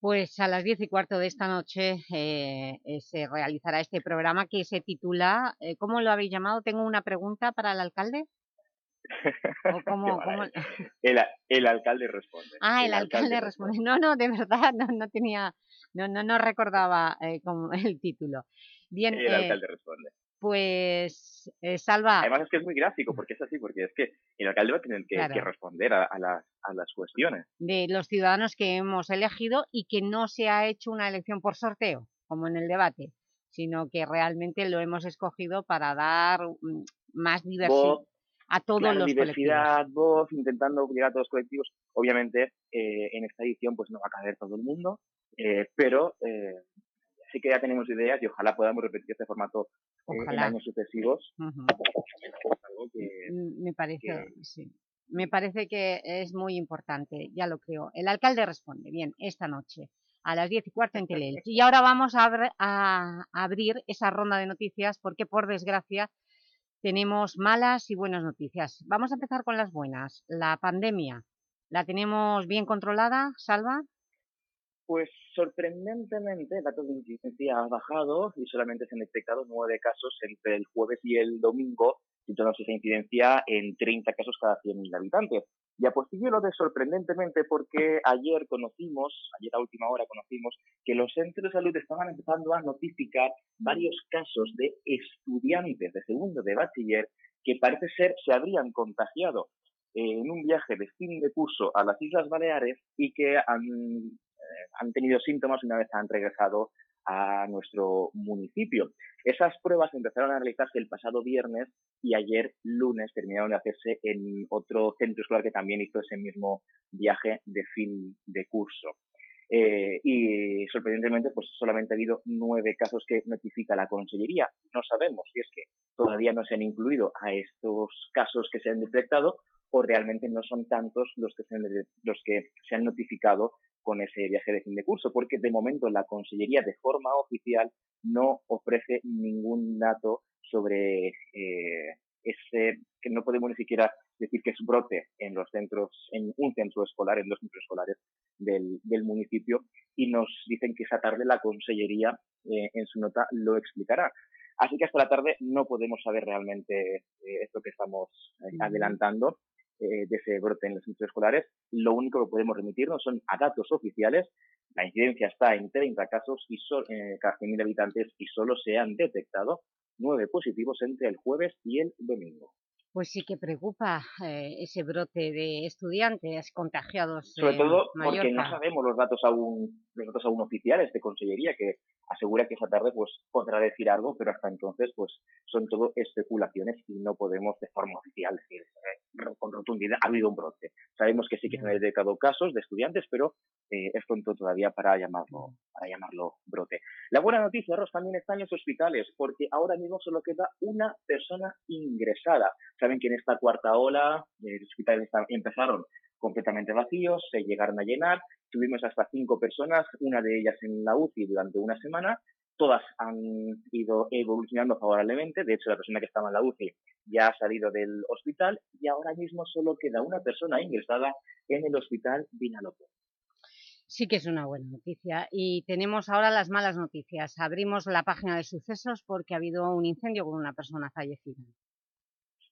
Pues a las diez y cuarto de esta noche eh, eh, se realizará este programa que se titula, eh, ¿cómo lo habéis llamado? Tengo una pregunta para el alcalde. ¿O cómo- el alcalde responde. Ah, el, alcalde, responde. No, no, de verdad, no, no tenía, no, no, no recordaba eh, como el título. Bien, El eh, alcalde responde. Pues eh, Salva, Además es que es muy gráfico, porque es así, porque es que el alcalde va a tener que, Claro. que responder a, a las, a las cuestiones. de los ciudadanos que hemos elegido y que no se ha hecho una elección por sorteo, como en el debate, sino que realmente lo hemos escogido para dar mm, más diversidad a todos claro, los colectivos. diversidad, voz, intentando llegar a todos los colectivos. Obviamente, eh, en esta edición pues no va a caber todo el mundo, eh, pero eh, sí que ya tenemos ideas y ojalá podamos repetir este formato eh, en Ojalá. años sucesivos. Algo que, Mm, Me parece, que- sí. Me parece que es muy importante, ya lo creo. El alcalde responde, bien, esta noche, a las 10 y cuarto en Teleelch. Y ahora vamos a, abr- a abrir esa ronda de noticias porque, por desgracia, tenemos malas y buenas noticias. Vamos a empezar con las buenas. La pandemia, ¿la tenemos bien controlada, Salva? Pues sorprendentemente el dato de incidencia ha bajado y solamente se han detectado nueve casos entre el jueves y el domingo, situándose esa incidencia en 30 casos cada 100.000 habitantes. Y apostillo lo de sorprendentemente porque ayer conocimos, ayer a última hora conocimos, que los centros de salud estaban empezando a notificar varios casos de estudiantes de segundo de bachiller que parece ser se habrían contagiado en un viaje de fin de curso a las Islas Baleares y que han, eh, han tenido síntomas una vez han regresado a nuestro municipio. Esas pruebas empezaron a realizarse el pasado viernes y ayer lunes terminaron de hacerse en otro centro escolar que también hizo ese mismo viaje de fin de curso. Eh, y sorprendentemente, pues solamente ha habido nueve casos que notifica la Consellería. No sabemos si es que todavía no se han incluido a estos casos que se han detectado o realmente no son tantos los que se los que se han notificado con ese viaje de fin de curso, porque de momento la Consellería de forma oficial no ofrece ningún dato sobre eh, ese, que no podemos ni siquiera decir que es brote en los centros, en un centro escolar, en los centros escolares del, del municipio, y nos dicen que esa tarde la Consellería eh, en su nota lo explicará. Así que hasta la tarde no podemos saber realmente eh, esto que estamos eh, adelantando eh, de ese brote en los centros escolares. Lo único que podemos remitirnos son a datos oficiales. La incidencia está en 30 casos y so- eh, cada 100.000 habitantes y solo se han detectado nueve positivos entre el jueves y el domingo. Pues sí que preocupa eh, ese brote de estudiantes contagiados Sobre todo porque no sabemos los datos aún, los datos aún oficiales de Consellería, que asegura que esa tarde pues podrá decir algo, pero hasta entonces pues son todo especulaciones y no podemos de forma oficial decir eh, con rotundidad ha habido un brote. Sabemos que sí que se han detectado casos de estudiantes, pero eh, es pronto todavía para llamarlo, para llamarlo brote. La buena noticia, Ros, también está en los hospitales, porque ahora mismo solo queda una persona ingresada. Saben que en esta cuarta ola eh, los hospitales empezaron completamente vacíos, se llegaron a llenar, tuvimos hasta cinco personas, una de ellas en la UCI durante una semana, todas han ido evolucionando favorablemente, de hecho la persona que estaba en la UCI ya ha salido del hospital y ahora mismo solo queda una persona ingresada en el hospital Vinalopó. Sí que es una buena noticia. Y tenemos ahora las malas noticias. Abrimos la página de sucesos porque ha habido un incendio con una persona fallecida.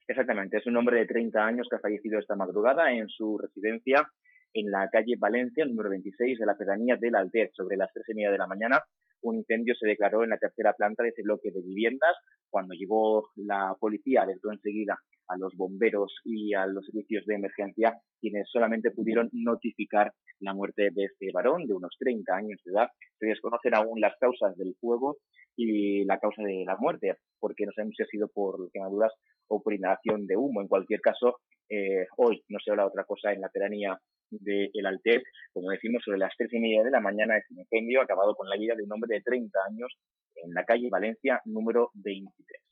Exactamente, es un hombre de 30 años que ha fallecido esta madrugada en su residencia en la calle Valencia, número 26 de la pedanía del Altet, sobre las tres y media de la mañana. Un incendio se declaró en la tercera planta de ese bloque de viviendas. Cuando llegó la policía, alertó enseguida a los bomberos y a los servicios de emergencia, quienes solamente pudieron notificar la muerte de este varón de unos 30 años de edad. Se desconocen aún las causas del fuego y la causa de la muerte, porque no sabemos si ha sido por quemaduras o por inhalación de humo. En cualquier caso, eh, hoy no se habla otra cosa en la pedanía de El Altet, como decimos, sobre las tres y media de la mañana, este incendio ha acabado con la vida de un hombre de 30 años en la calle Valencia número 23.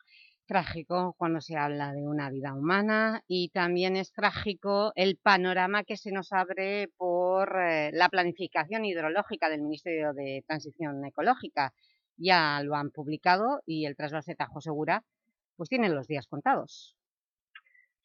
Trágico cuando se habla de una vida humana y también es trágico el panorama que se nos abre por eh, la planificación hidrológica del Ministerio de Transición Ecológica. Ya lo han publicado y el trasvase Tajo Segura pues tiene los días contados.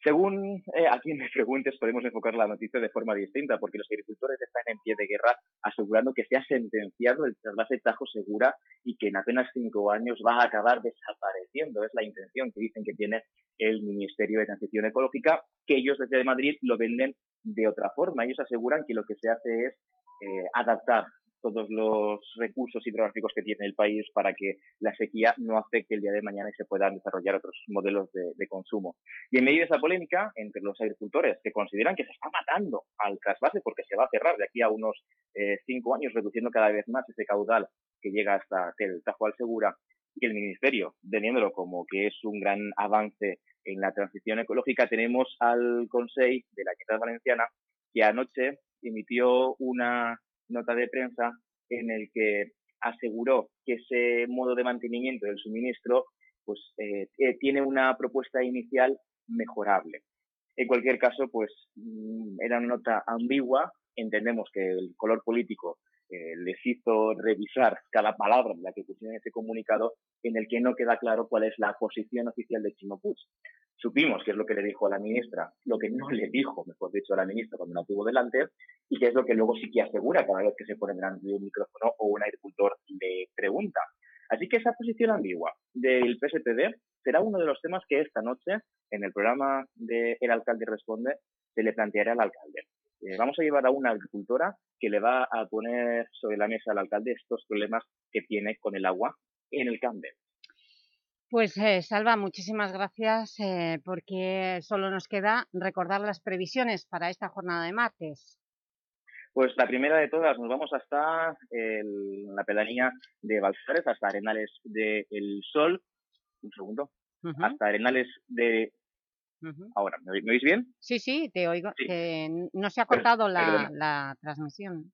Según eh, a quien me preguntes, podemos enfocar la noticia de forma distinta, porque los agricultores están en pie de guerra asegurando que se ha sentenciado el trasvase Tajo Segura y que en apenas cinco años va a acabar desapareciendo. Es la intención que dicen que tiene el Ministerio de Transición Ecológica, que ellos desde Madrid lo venden de otra forma. Ellos aseguran que lo que se hace es eh, adaptar todos los recursos hidrográficos que tiene el país para que la sequía no afecte el día de mañana y se puedan desarrollar otros modelos de, consumo. Y en medio de esa polémica entre los agricultores que consideran que se está matando al trasvase porque se va a cerrar de aquí a unos eh, cinco años, reduciendo cada vez más ese caudal que llega hasta el Tajo Segura, y el Ministerio, teniéndolo como que es un gran avance en la transición ecológica, tenemos al Consejo de la Quinta Valenciana que anoche emitió una nota de prensa en el que aseguró que ese modo de mantenimiento del suministro pues eh, eh, tiene una propuesta inicial mejorable. En cualquier caso, pues mm, era una nota ambigua. Entendemos que el color político les hizo revisar cada palabra de la que pusieron ese comunicado en el que no queda claro cuál es la posición oficial de Chimo. Supimos qué es lo que le dijo a la ministra, lo que no le dijo, mejor dicho, a la ministra cuando la tuvo delante, y qué es lo que luego sí que asegura cada vez que se pone delante de un micrófono o un agricultor le pregunta. Así que esa posición ambigua del PSPD será uno de los temas que esta noche, en el programa de El Alcalde Responde, se le planteará al alcalde. Eh, vamos a llevar a una agricultora que le va a poner sobre la mesa al alcalde estos problemas que tiene con el agua en el Camden. Pues eh, Salva, muchísimas gracias eh, porque solo nos queda recordar las previsiones para esta jornada de martes. Pues la primera de todas, nos vamos hasta la pedanía de Balsares, hasta Arenales del Sol, un segundo, hasta Arenales de... Ahora, ¿me, oís bien? Sí, sí, te oigo. no se ha cortado la, la transmisión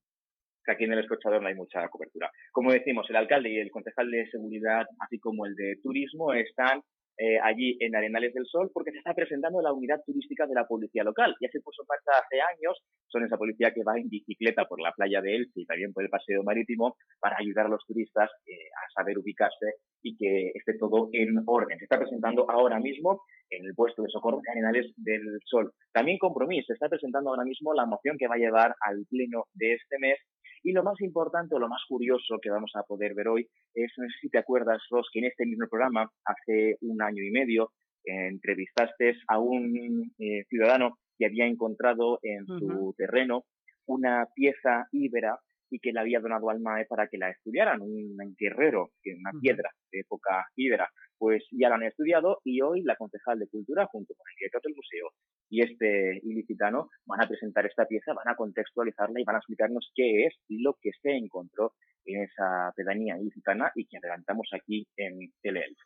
que aquí en el escuchador no hay mucha cobertura. Como decimos, el alcalde y el concejal de seguridad, así como el de turismo, están eh, allí en Arenales del Sol porque se está presentando la unidad turística de la policía local. Ya se puso en marcha hace años, son esa policía que va en bicicleta por la playa de Elche y también por el paseo marítimo para ayudar a los turistas eh, a saber ubicarse y que esté todo en orden. Se está presentando ahora mismo en el puesto de socorro de Arenales del Sol. También Compromís se está presentando ahora mismo la moción que va a llevar al pleno de este mes y lo más importante o lo más curioso que vamos a poder ver hoy es, no sé si te acuerdas, Ros, que en este mismo programa, hace un año y medio, entrevistaste a un eh, ciudadano que había encontrado en su terreno una pieza íbera y que le había donado al MAE para que la estudiaran, un guerrero, una piedra de época íbera. Pues ya la han estudiado y hoy la concejal de Cultura, junto con el director del museo y este ilicitano, van a presentar esta pieza, van a contextualizarla y van a explicarnos qué es lo que se encontró en esa pedanía ilicitana y que adelantamos aquí en Teleelf.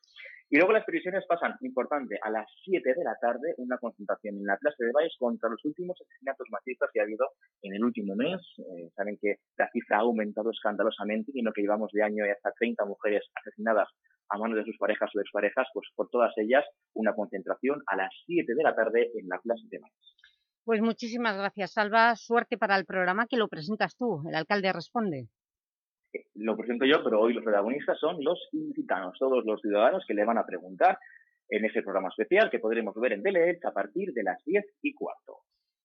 Y luego las previsiones pasan, importante, a las 7 de la tarde, una concentración en la clase de Valles contra los últimos asesinatos machistas que ha habido en el último mes. Eh, saben que la cifra ha aumentado escandalosamente y lo que llevamos de año hay hasta 30 mujeres asesinadas a manos de sus parejas o exparejas, pues por todas ellas una concentración a las 7 de la tarde en la clase de Valles. Pues muchísimas gracias, Salva. Suerte para el programa que lo presentas tú. El alcalde responde lo presento yo, pero hoy los protagonistas son los ilicitanos, todos los ciudadanos que le van a preguntar en ese programa especial que podremos ver en Teleelch a partir de las 10 y cuarto.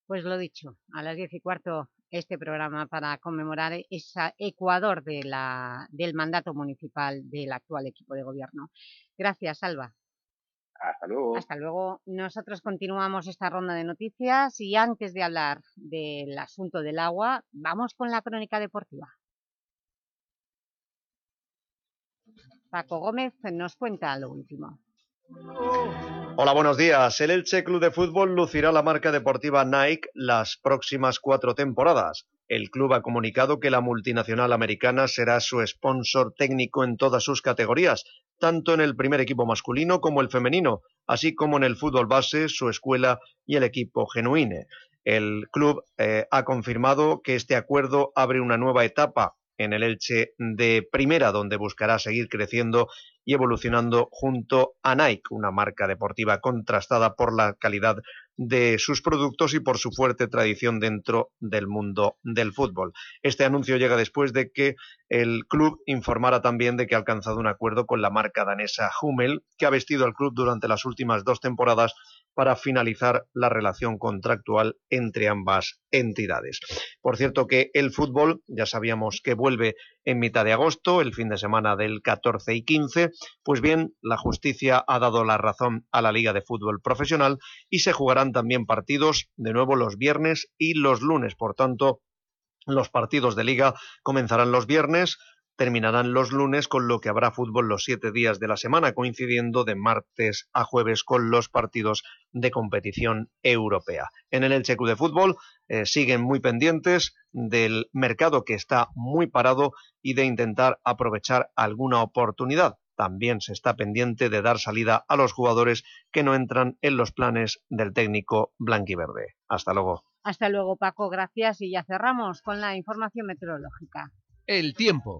Pues lo dicho, a las 10 y cuarto este programa para conmemorar ese Ecuador de la, del mandato municipal del actual equipo de gobierno. Gracias, Alba. Hasta luego. Hasta luego. Nosotros continuamos esta ronda de noticias y antes de hablar del asunto del agua, vamos con la crónica deportiva. Paco Gómez nos cuenta lo último. Hola, buenos días. El Elche Club de Fútbol lucirá la marca deportiva Nike las próximas cuatro temporadas. El club ha comunicado que la multinacional americana será su sponsor técnico en todas sus categorías, tanto en el primer equipo masculino como el femenino, así como en el fútbol base, su escuela y el equipo genuine. El club eh, ha confirmado que este acuerdo abre una nueva etapa en el Elche de Primera, donde buscará seguir creciendo y evolucionando junto a Nike, una marca deportiva contrastada por la calidad de sus productos y por su fuerte tradición dentro del mundo del fútbol. Este anuncio llega después de que el club informara también de que ha alcanzado un acuerdo con la marca danesa Hummel, que ha vestido al club durante las últimas dos temporadas para finalizar la relación contractual entre ambas entidades. Por cierto que el fútbol, ya sabíamos que vuelve en mitad de agosto, el fin de semana del 14 y 15, pues bien, la justicia ha dado la razón a la Liga de Fútbol Profesional y se jugarán también partidos de nuevo los viernes y los lunes. Por tanto, los partidos de liga comenzarán los viernes, terminarán los lunes, con lo que habrá fútbol los siete días de la semana, coincidiendo de martes a jueves con los partidos de competición europea. En el Elche Club de Fútbol eh, siguen muy pendientes del mercado que está muy parado y de intentar aprovechar alguna oportunidad. También se está pendiente de dar salida a los jugadores que no entran en los planes del técnico blanquiverde. Hasta luego. Hasta luego, Paco. Gracias. Y ya cerramos con la información meteorológica. El tiempo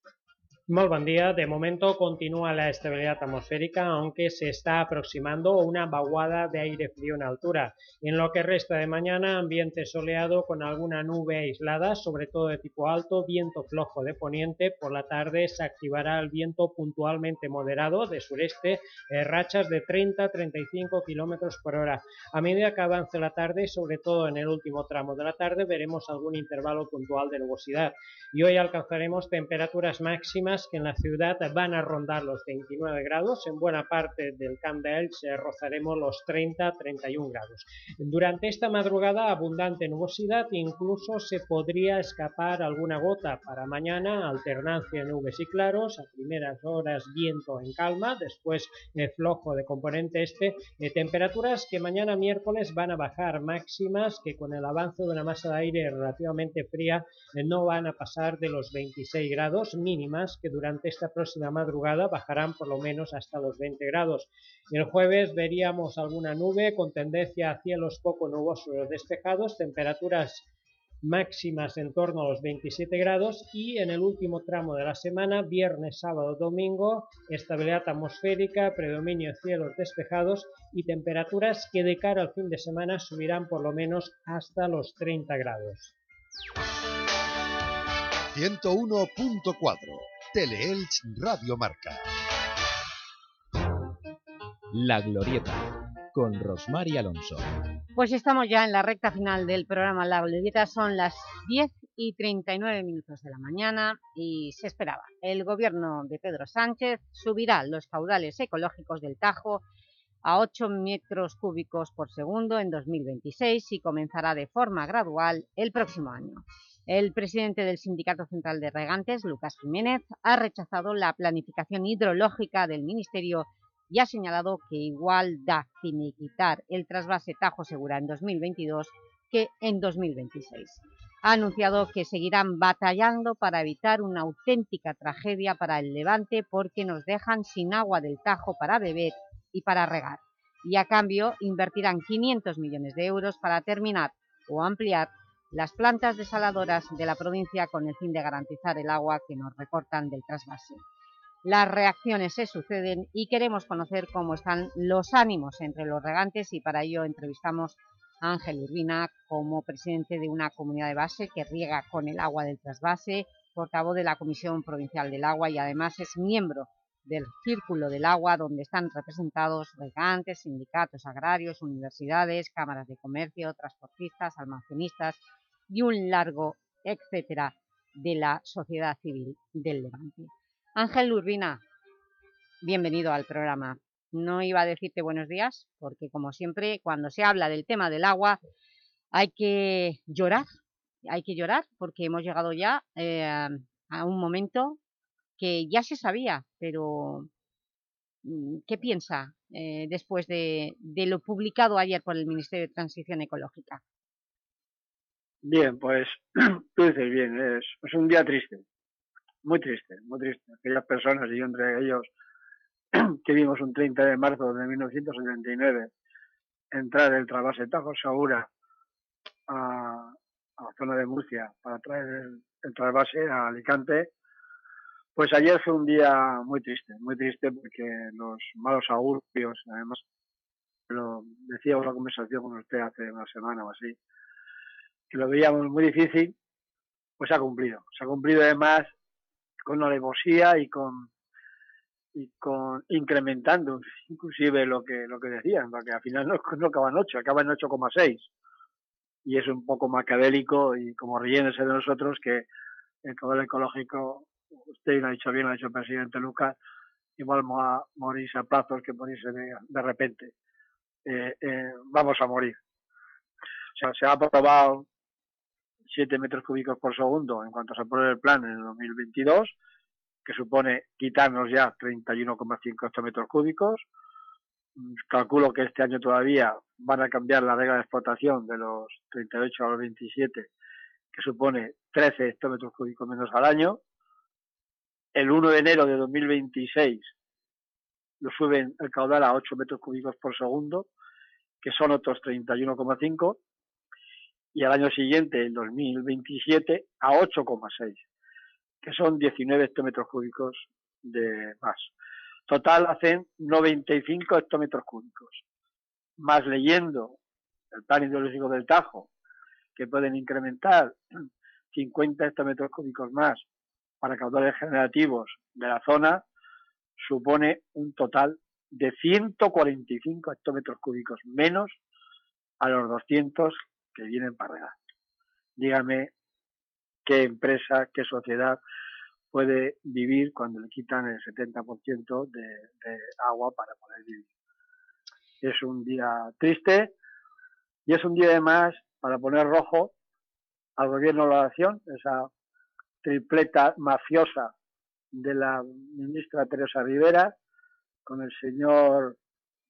Muy buen día. De momento continúa la estabilidad atmosférica, aunque se está aproximando una vaguada de aire frío en altura. En lo que resta de mañana, ambiente soleado con alguna nube aislada, sobre todo de tipo alto, viento flojo de poniente. Por la tarde se activará el viento puntualmente moderado de sureste, eh, rachas de 30-35 kilómetros por hora. A medida que avance la tarde, sobre todo en el último tramo de la tarde, veremos algún intervalo puntual de nubosidad. Y hoy alcanzaremos temperaturas máximas que en la ciudad van a rondar los 29 grados, en buena parte del Camp de Elche rozaremos los 30-31 grados. Durante esta madrugada abundante nubosidad, incluso se podría escapar alguna gota para mañana, alternancia nubes y claros, a primeras horas viento en calma, después eh, flojo de componente este, eh, temperaturas que mañana miércoles van a bajar máximas que con el avance de una masa de aire relativamente fría eh, no van a pasar de los 26 grados mínimas que durante esta próxima madrugada bajarán por lo menos hasta los 20 grados. El jueves veríamos alguna nube con tendencia a cielos poco nubosos o despejados, temperaturas máximas en torno a los 27 grados y en el último tramo de la semana, viernes, sábado, domingo, estabilidad atmosférica, predominio de cielos despejados y temperaturas que de cara al fin de semana subirán por lo menos hasta los 30 grados. 101.4 Teleelch Radio Marca. La Glorieta, con Rosmar y Alonso. Pues estamos ya en la recta final del programa La Glorieta, son las 10 y 39 minutos de la mañana y se esperaba. El gobierno de Pedro Sánchez subirá los caudales ecológicos del Tajo a 8 metros cúbicos por segundo en 2026 y comenzará de forma gradual el próximo año. El presidente del Sindicato Central de Regantes, Lucas Jiménez, ha rechazado la planificación hidrológica del Ministerio y ha señalado que igual da finiquitar el trasvase Tajo Segura en 2022 que en 2026. Ha anunciado que seguirán batallando para evitar una auténtica tragedia para el Levante porque nos dejan sin agua del Tajo para beber y para regar. Y a cambio invertirán 500 millones de euros para terminar o ampliar las plantas desaladoras de la provincia con el fin de garantizar el agua que nos recortan del trasvase. Las reacciones se suceden y queremos conocer cómo están los ánimos entre los regantes y para ello entrevistamos a Ángel Urbina como presidente de una comunidad de base que riega con el agua del trasvase, portavoz de la Comisión Provincial del Agua y además es miembro del Círculo del Agua, donde están representados regantes, sindicatos agrarios, universidades, cámaras de comercio, transportistas, almacenistas y un largo etcétera de la sociedad civil del Levante. Ángel Urbina, bienvenido al programa. No iba a decirte buenos días, porque como siempre, cuando se habla del tema del agua, hay que llorar, hay que llorar, porque hemos llegado ya eh, a un momento que ya se sabía, pero mm, ¿qué piensa eh, después de, de lo publicado ayer por el Ministerio de Transición Ecológica? Bien, pues tú dices bien, es, es un día triste, muy triste, muy triste. Aquellas personas, y yo entre ellos, que vimos un 30 de marzo de 1979 entrar el Tajo Segura a, la zona de Murcia para traer el, el trasvase a Alicante, pues ayer fue un día muy triste, muy triste porque los malos augurios, además lo decía una conversación con usted hace una semana o así, que lo veíamos muy difícil, pues se ha cumplido. Se ha cumplido además con alevosía y con y con incrementando inclusive lo que lo que decían, porque al final no, no acaban 8, acaban 8,6 y es un poco macabélico y como riéndose de nosotros que el caudal ecológico, usted lo ha dicho bien, lo ha dicho el presidente Lucas, igual a morirse a plazos que morirse de, de repente. Eh, eh, vamos a morir. O sea, se ha aprobado 7 metros cúbicos por segundo en cuanto se apruebe el plan en el 2022, que supone quitarnos ya 31,5 hectómetros cúbicos. Calculo que este año todavía van a cambiar la regla de explotación de los 38 a los 27, que supone 13 hectómetros cúbicos menos al año. El 1 de enero de 2026 lo suben el caudal a 8 metros cúbicos por segundo, que son otros 31,5, y al año siguiente, el 2027, a 8,6, que son 19 hectómetros cúbicos de más. Total hacen 95 hectómetros cúbicos. Más leyendo el plan ideológico del Tajo, que pueden incrementar 50 hectómetros cúbicos más para caudales generativos de la zona, supone un total de 145 hectómetros cúbicos menos a los 200 que vienen para regar. Dígame qué empresa, qué sociedad puede vivir cuando le quitan el 70% de, de agua para poder vivir. Es un día triste y es un día además para poner rojo al gobierno de la nación, esa tripleta mafiosa de la ministra Teresa Rivera con el señor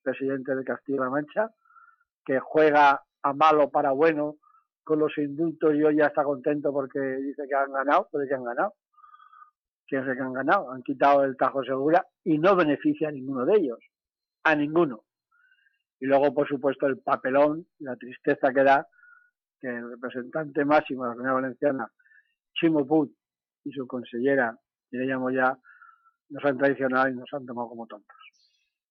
presidente de Castilla-La Mancha, que juega a malo para bueno con los indultos y hoy ya está contento porque dice que han ganado, pero que han ganado. ¿Quién que han ganado? Han quitado el Tajo Segura y no beneficia a ninguno de ellos, a ninguno. Y luego, por supuesto, el papelón, la tristeza que da que el representante máximo de la Comunidad Valenciana, Chimo Put, y su consellera, y le llamo ya, nos han traicionado y nos han tomado como tontos.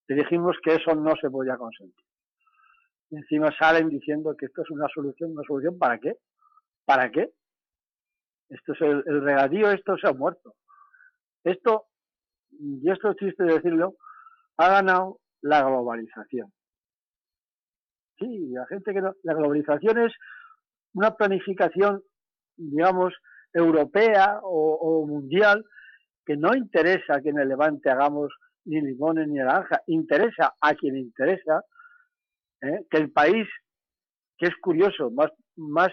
Le dijimos que eso no se podía consentir. Y encima salen diciendo que esto es una solución, una solución ¿para qué? ¿Para qué? Esto es el, regadío, esto se ha muerto. Esto, y esto es triste decirlo, ha ganado la globalización. Sí, la gente que no, la globalización es una planificación, digamos, europea o, mundial que no interesa que en el Levante hagamos ni limones ni naranja, interesa a quien interesa ¿eh? que el país, que es curioso, más, más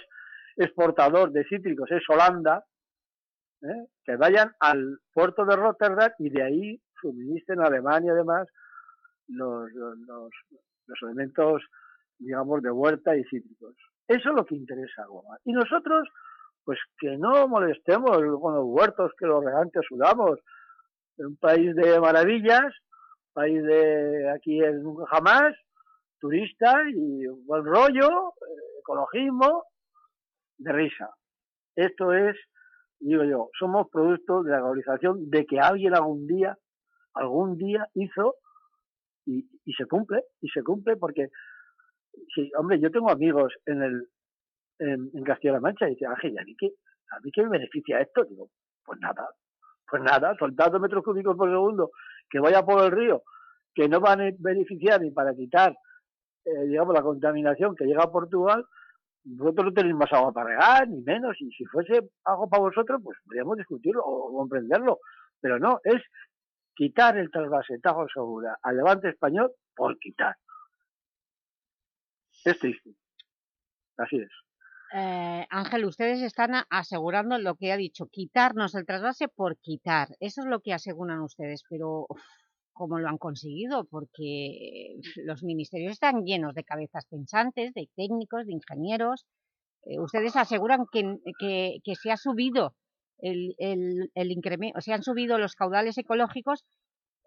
exportador de cítricos es Holanda, ¿eh? que vayan al puerto de Rotterdam y de ahí suministren a Alemania además los, los, los, elementos, digamos, de huerta y cítricos. Eso es lo que interesa a Goma. Y nosotros, pues que no molestemos con los huertos que los regantes sudamos. Un país de maravillas, país de aquí es nunca jamás, turista y buen rollo, eh, ecologismo, de risa. Esto es, digo yo, somos producto de la globalización de que alguien algún día, algún día hizo y, y se cumple, y se cumple porque, sí, hombre, yo tengo amigos en el en, Castilla-La Mancha y dice, Ángel, ¿y a mí qué, a mí qué me beneficia esto? Digo, pues nada, pues nada, soltando metros cúbicos por segundo que vaya por el río, que no van a beneficiar ni para quitar, eh, digamos, la contaminación que llega a Portugal, vosotros no tenéis más agua para regar, ni menos, y si fuese algo para vosotros, pues podríamos discutirlo o comprenderlo, pero no, es quitar el trasvase Tajo Segura al Levante Español por quitar. Es triste. Así es. Eh, Ángel, ustedes están asegurando lo que ha dicho, quitarnos el trasvase por quitar. Eso es lo que aseguran ustedes, pero ¿cómo lo han conseguido? Porque los ministerios están llenos de cabezas pensantes, de técnicos, de ingenieros. Eh, ustedes aseguran que, que- que se ha subido el, el, el incremento, se han subido los caudales ecológicos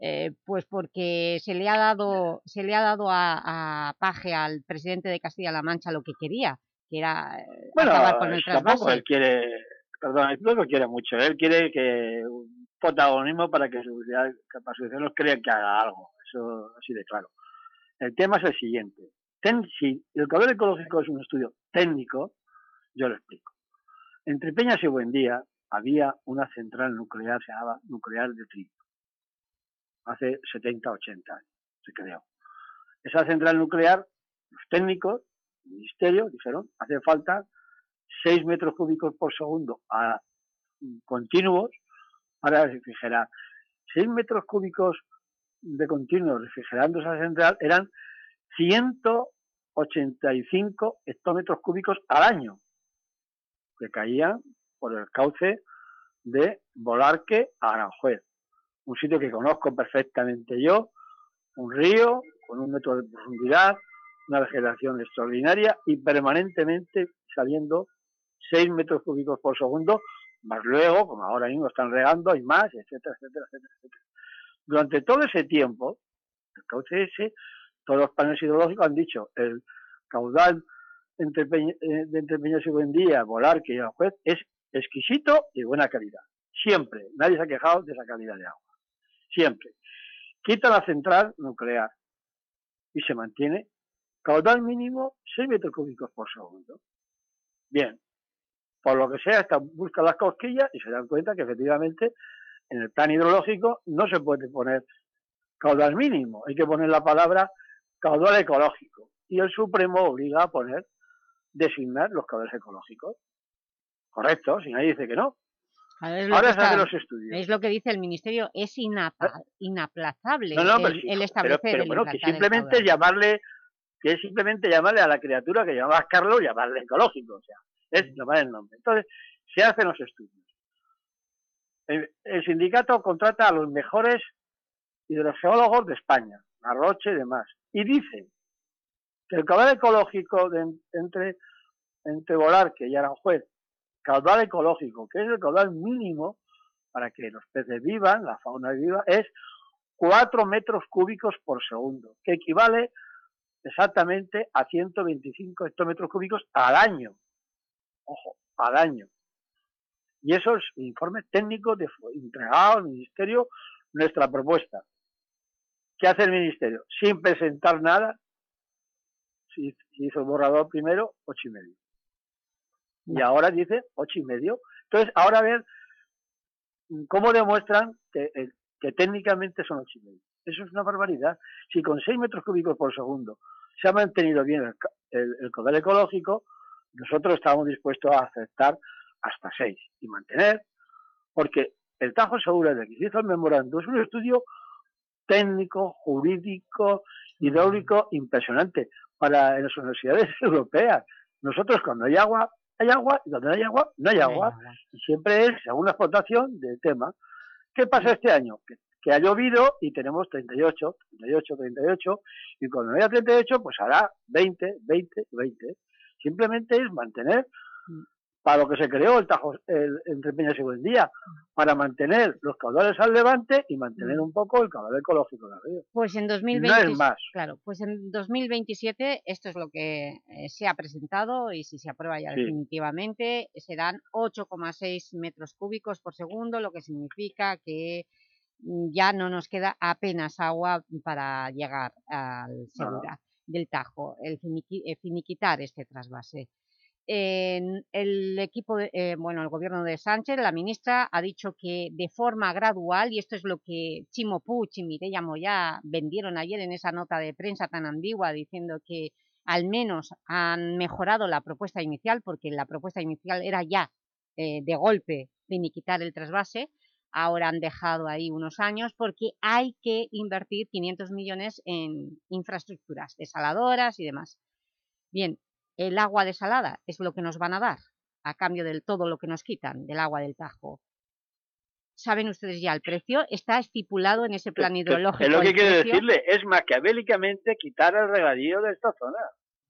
eh, pues porque se le ha dado, se le ha dado a, a Paje, al presidente de Castilla-La Mancha, lo que quería, que era eh, Bueno, acabar con el tampoco trasvase. él quiere, perdón, él no lo quiere mucho, él quiere que protagonismo para que su ciudadanos crean que haga algo, eso así de claro. El tema es el siguiente, Ten- si el caudal ecológico es un estudio técnico, yo lo explico. Entre Peñas y Buendía había una central nuclear, se llamaba Nuclear de Trillo, hace 70, 80 años, se creó. Esa central nuclear, los técnicos, el ministerio, dijeron, hace falta 6 metros cúbicos por segundo a, continuos para refrigerar. 6 metros cúbicos de continuos refrigerando esa central eran 185 hectómetros cúbicos al año que caían por el cauce de Volarque a Aranjuez, un sitio que conozco perfectamente yo, un río con un metro de profundidad, una vegetación extraordinaria y permanentemente saliendo 6 metros cúbicos por segundo, más luego, como ahora mismo están regando, hay más, etcétera, etcétera, etcétera, etcétera. Durante todo ese tiempo, cauce ese, todos los paneles hidrológicos han dicho, el caudal entre, Peña- eh, de entre Peñas y Buendía, Volarque y Aranjuez es exquisito y de buena calidad. Siempre. Nadie se ha quejado de esa calidad de agua. Siempre. Quita la central nuclear y se mantiene caudal mínimo 6 metros cúbicos por segundo. Bien. Por lo que sea, hasta buscan las cosquillas y se dan cuenta que efectivamente en el plan hidrológico no se puede poner caudal mínimo, hay que poner la palabra caudal ecológico. Y el Supremo obliga a poner, designar los caudales ecológicos. Correcto, si nadie dice que no. Claro, es Ahora los estudios. Es lo que dice el Ministerio, es inapa- inaplazable No, no, pero, el, el establecer, pero el bueno, que el simplemente llamarle, que es simplemente llamarle a la criatura que llamabas Carlos, llamarle ecológico, o sea, es llamar el nombre. Entonces, se hacen los estudios. El, el sindicato contrata a los mejores hidrogeólogos de España, Arroche y demás, y dice que el caudal ecológico de entre, entre Volarque y Aranjuez, caudal ecológico, que es el caudal mínimo para que los peces vivan, la fauna viva, es 4 metros cúbicos por segundo, que equivale exactamente a 125 hectómetros cúbicos al año. Ojo, al año. Y esos informes técnicos de, entregado al Ministerio nuestra propuesta. ¿Qué hace el Ministerio? Sin presentar nada, si, hizo el borrador primero, ocho y medio. Y ahora dice ocho y medio. Entonces, ahora a ver cómo demuestran que, eh, que técnicamente son ocho y medio. Eso es una barbaridad. Si con 6 metros cúbicos por segundo se ha mantenido bien el, el, el caudal ecológico, nosotros estamos dispuestos a aceptar hasta 6 y mantener, porque el Tajo Segura de que se hizo el memorando es un estudio técnico, jurídico, hidráulico impresionante para en las universidades europeas. Nosotros cuando hay agua, hay agua, y cuando no hay agua, no hay agua. Y siempre es según la explotación del tema. ¿Qué pasa este año? Que, que ha llovido y tenemos 38, 38, 38, y cuando no haya 38, pues hará 20, 20, 20. Simplemente es mantener para lo que se creó el Tajo, el, entre Peñas y Buendía, para mantener los caudales al levante y mantener un poco el caudal ecológico del río. Pues en No 2020, es más. claro, pues en 2027 esto es lo que eh, se ha presentado y si se aprueba ya Sí. definitivamente serán 8,6 metros cúbicos por segundo, lo que significa que mm, ya no nos queda apenas agua para llegar al Segura del Tajo, el eh, finiquitar este trasvase. En el equipo, eh, bueno, el gobierno de Sánchez, la ministra ha dicho que de forma gradual, y esto es lo que Chimo Puig y Mireia Moya vendieron ayer en esa nota de prensa tan ambigua, diciendo que al menos han mejorado la propuesta inicial, porque la propuesta inicial era ya eh, de golpe finiquitar el trasvase, ahora han dejado ahí unos años porque hay que invertir 500 millones en infraestructuras desaladoras y demás. Bien, el agua desalada es lo que nos van a dar a cambio de todo lo que nos quitan del agua del Tajo. ¿Saben ustedes ya el precio? Está estipulado en ese plan hidrológico. Es lo que quiere decirle, es maquiavélicamente quitar el regadío de esta zona.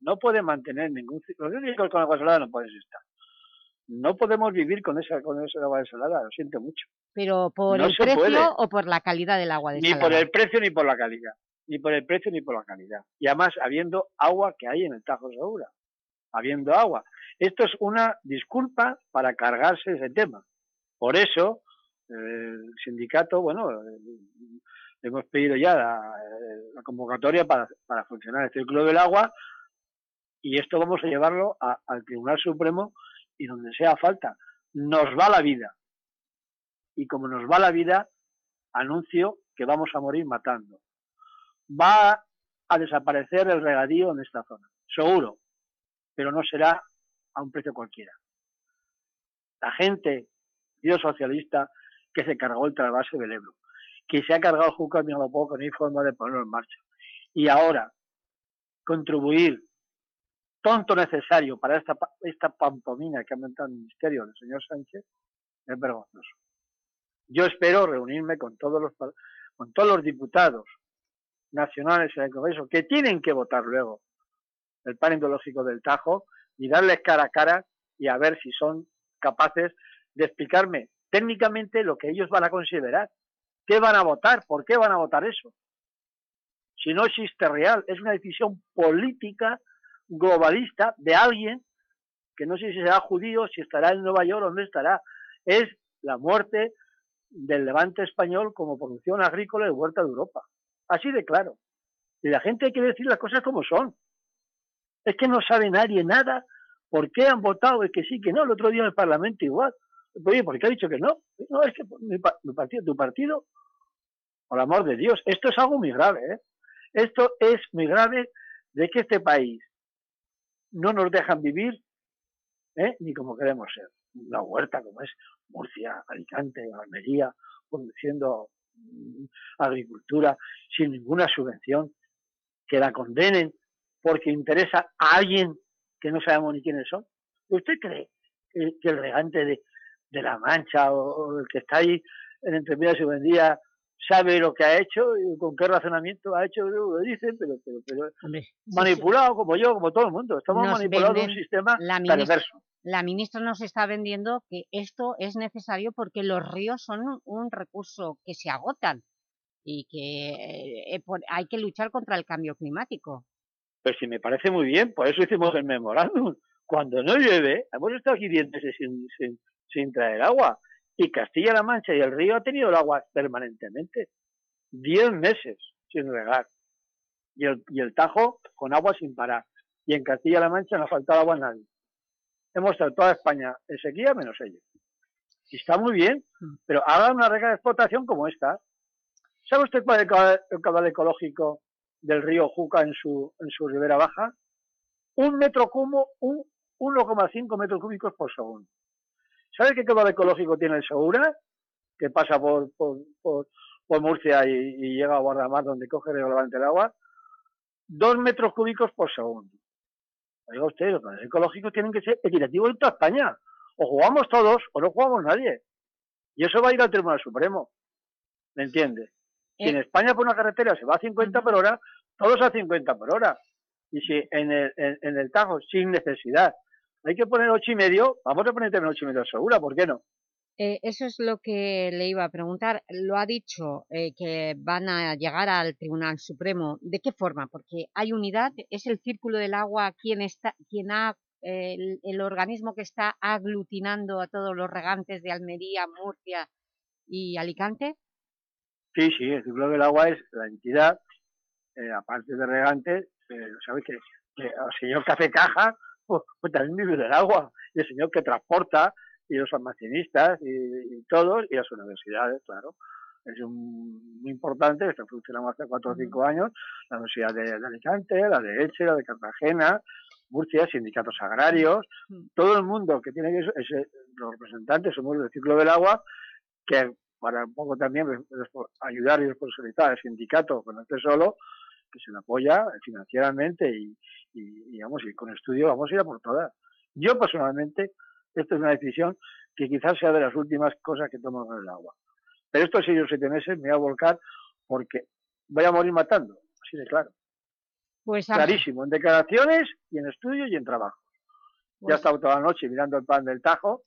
No puede mantener ningún ciclo. Los con agua salada no puedes estar. No podemos vivir con esa, con esa agua desalada, lo siento mucho. ¿Pero por No el precio puede. o por la calidad del agua Ni desalada? por el precio ni por la calidad. Ni por el precio ni por la calidad. Y además, habiendo agua que hay en el Tajo Segura. Habiendo agua. Esto es una disculpa para cargarse ese tema. Por eso, el sindicato, bueno, eh, hemos pedido ya la, eh, la convocatoria para, para funcionar el círculo del agua y esto vamos a llevarlo a- al Tribunal Supremo y donde sea falta. Nos va la vida. Y como nos va la vida, anuncio que vamos a morir matando. Va a desaparecer el regadío en esta zona, seguro, pero no será a un precio cualquiera. La gente, Dios socialista, que se cargó el trasvase del Ebro, que se ha cargado el Júcar a lo poco, no hay forma de ponerlo en marcha. Y ahora, contribuir tonto necesario para esta, esta pantomina que ha montado el ministerio del señor Sánchez es vergonzoso. Yo espero reunirme con todos los con todos los diputados nacionales en el Congreso que tienen que votar luego el plan ideológico del Tajo y darles cara a cara y a ver si son capaces de explicarme técnicamente lo que ellos van a considerar. ¿Qué van a votar? ¿Por qué van a votar eso? Si no existe real, es una decisión política globalista de alguien que no sé si será judío, si estará en Nueva York o dónde estará. Es la muerte del levante español como producción agrícola y huerta de Europa. Así de claro. Y la gente hay que decir las cosas como son. Es que no sabe nadie nada por qué han votado, es que sí, que no, el otro día en el Parlamento igual. Oye, ¿por qué ha dicho que no? No, es que mi, mi partido, tu partido, por amor de Dios, esto es algo muy grave, ¿eh? Esto es muy grave de que este país no nos dejan vivir ¿eh? ni como queremos ser. Una huerta como es Murcia, Alicante, Almería, produciendo mm, agricultura sin ninguna subvención, que la condenen porque interesa a alguien que no sabemos ni quiénes son. ¿Usted cree que, el regante de, de La Mancha o, el que está ahí en Entrevías y Bendía sabe lo que ha hecho y con qué razonamiento ha hecho? Lo dicen, pero, pero, pero manipulado como yo, como todo el mundo. Estamos Nos venden un sistema la ministra, perverso. la ministra nos está vendiendo que esto es necesario porque los ríos son un, un recurso que se agotan y que eh, por- hay que luchar contra el cambio climático. Pues sí, me parece muy bien, por eso hicimos el memorándum. Cuando no llueve, hemos estado aquí 10 meses sin, sin, sin traer agua. Y Castilla-La Mancha y el río ha tenido el agua permanentemente. 10 meses sin regar. Y el, y el Tajo con agua sin parar. Y en Castilla-La Mancha no ha faltado agua a nadie. Hemos estado toda España en sequía menos ellos. Y está muy bien, pero hagan una regla de explotación como esta. ¿Sabe usted cuál es el caudal, el caudal ecológico del río Juca en su, en su ribera baja? Un metro cubo, un 1,5 metros cúbicos por segundo. ¿Sabe qué caudal ecológico tiene el Segura? Que pasa por, por, por, por Murcia y, y llega a Guardamar donde coge regularmente el agua. Dos metros cúbicos por segundo. Oiga usted, los caudales ecológicos tienen que ser equitativos en toda España. O jugamos todos o no jugamos nadie. Y eso va a ir al Tribunal Supremo. ¿Me entiende? Si en España por una carretera se va a 50 por hora, todos a 50 por hora. Y si en el, en, en el Tajo, sin necesidad, hay que poner ocho y medio, vamos a poner también ocho y medio segura, ¿por qué no? Eh, eso es lo que le iba a preguntar. Lo ha dicho eh, que van a llegar al Tribunal Supremo. ¿De qué forma? Porque hay unidad, es el Círculo del Agua quien, está, quien ha, eh, el, el organismo que está aglutinando a todos los regantes de Almería, Murcia y Alicante. Sí, sí, el ciclo del agua es la entidad, eh, aparte de regante, eh, ¿sabes que, que el señor que hace caja, pues, pues también vive del agua, y el señor que transporta, y los almacenistas, y, y todos, y las universidades, claro. Es un, muy importante, está funcionando hace cuatro o cinco años, la Universidad de, de Alicante, la de Elche, la de Cartagena, Murcia, sindicatos agrarios, todo el mundo que tiene que eso, es, los representantes somos del ciclo del agua, que para un poco también ayudar y responsabilizar al sindicato con este solo, que se le apoya financieramente y, y, digamos, y con estudio vamos a ir a por todas. Yo personalmente, esta es una decisión que quizás sea de las últimas cosas que tomo con el agua. Pero estos seis o siete meses me voy a volcar porque voy a morir matando, así de claro. Pues Clarísimo, en declaraciones y en estudio y en trabajo. Ya he estado toda la noche mirando el plan del Tajo,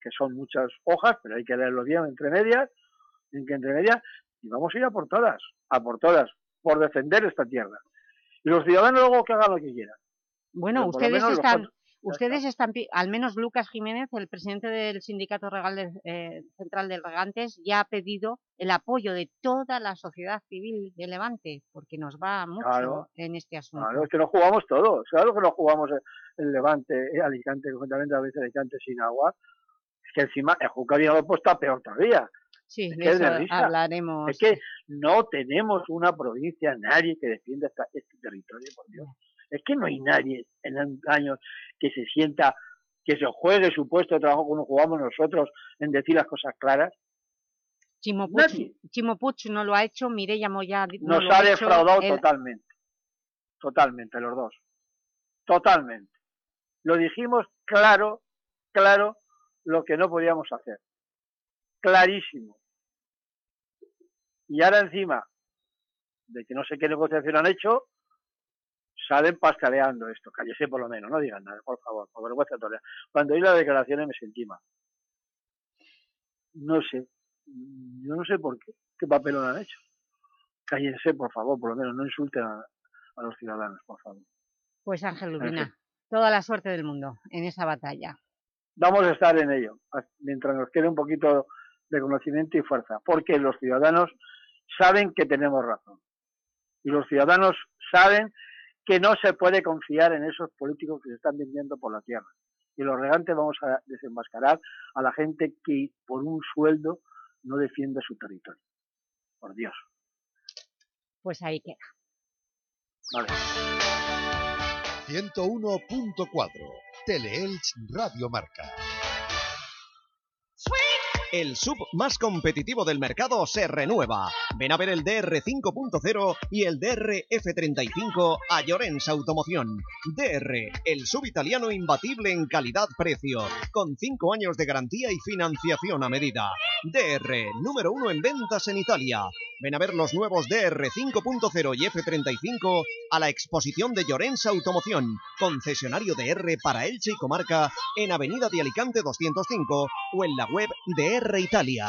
que son muchas hojas, pero hay que leerlo bien entre medias, que entre medias, y vamos a ir a por todas, a por todas, por defender esta tierra. Y los ciudadanos luego que hagan lo que quieran. Bueno, Pero ustedes los están, ustedes están, al menos Lucas Jiménez, el presidente del Sindicato Regal de- eh, Central de Regantes, ya ha pedido el apoyo de toda la sociedad civil de Levante, porque nos va mucho Claro. en este asunto. Claro, es que nos jugamos todos. Claro que nos jugamos el, el Levante, eh, Alicante, conjuntamente a veces Alicante sin agua. Es que encima el Juca viene lo puesto peor todavía. Sí, de eso hablaremos. Es que no tenemos una provincia, nadie que defienda esta- este territorio, por Dios. Es que no hay nadie en años que se sienta, que se juegue su puesto de trabajo como jugamos nosotros en decir las cosas claras. Chimo Puig, Nadie. Chimo Puig no lo ha hecho, Mireia Moya no Nos lo ha hecho, defraudado totalmente. Totalmente, los dos. Totalmente. Lo dijimos claro, claro, lo que no podíamos hacer. Clarísimo. Y ahora encima de que no sé qué negociación han hecho, salen pascaleando esto. Cállese por lo menos, no digan nada, por favor, por vergüenza total. Cuando oí las declaraciones me sentí mal. No sé, yo no sé por qué, qué papel han hecho. Cállense, por favor, por lo menos, no insulten a, a los ciudadanos, por favor. Pues Ángel. Urbina, toda la suerte del mundo en esa batalla. Vamos a estar en ello, mientras nos quede un poquito de conocimiento y fuerza, porque los ciudadanos saben que tenemos razón. Y los ciudadanos saben que no se puede confiar en esos políticos que se están vendiendo por la tierra. Y los regantes vamos a desenmascarar a la gente que por un sueldo no defiende su territorio. Por Dios. Pues ahí queda. Vale. 101.4 Teleelch Radio Marca. El sub más competitivo del mercado se renueva. Ven a ver el DR 5.0 y el DR F35 a Llorens Automoción. DR, el sub italiano imbatible en calidad-precio, con 5 años de garantía y financiación a medida. DR, número uno en ventas en Italia. Ven a ver los nuevos DR 5.0 y F35 a la exposición de Llorens Automoción, concesionario de R para Elche y Comarca en Avenida de Alicante 205 o en la web de R Italia.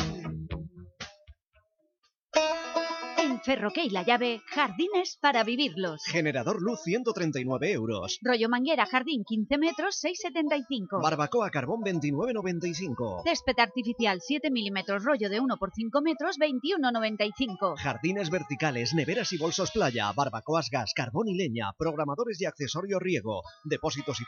En Ferroque y La Llave, jardines para vivirlos. Generador luz 139 euros. Rollo manguera jardín 15 metros 6,75. Barbacoa carbón 29,95. Césped artificial 7 milímetros rollo de 1 por 5 metros 21,95. Jardines verticales, neveras y bolsos playa, barbacoas gas, carbón y leña, programadores y accesorios riego, depósitos y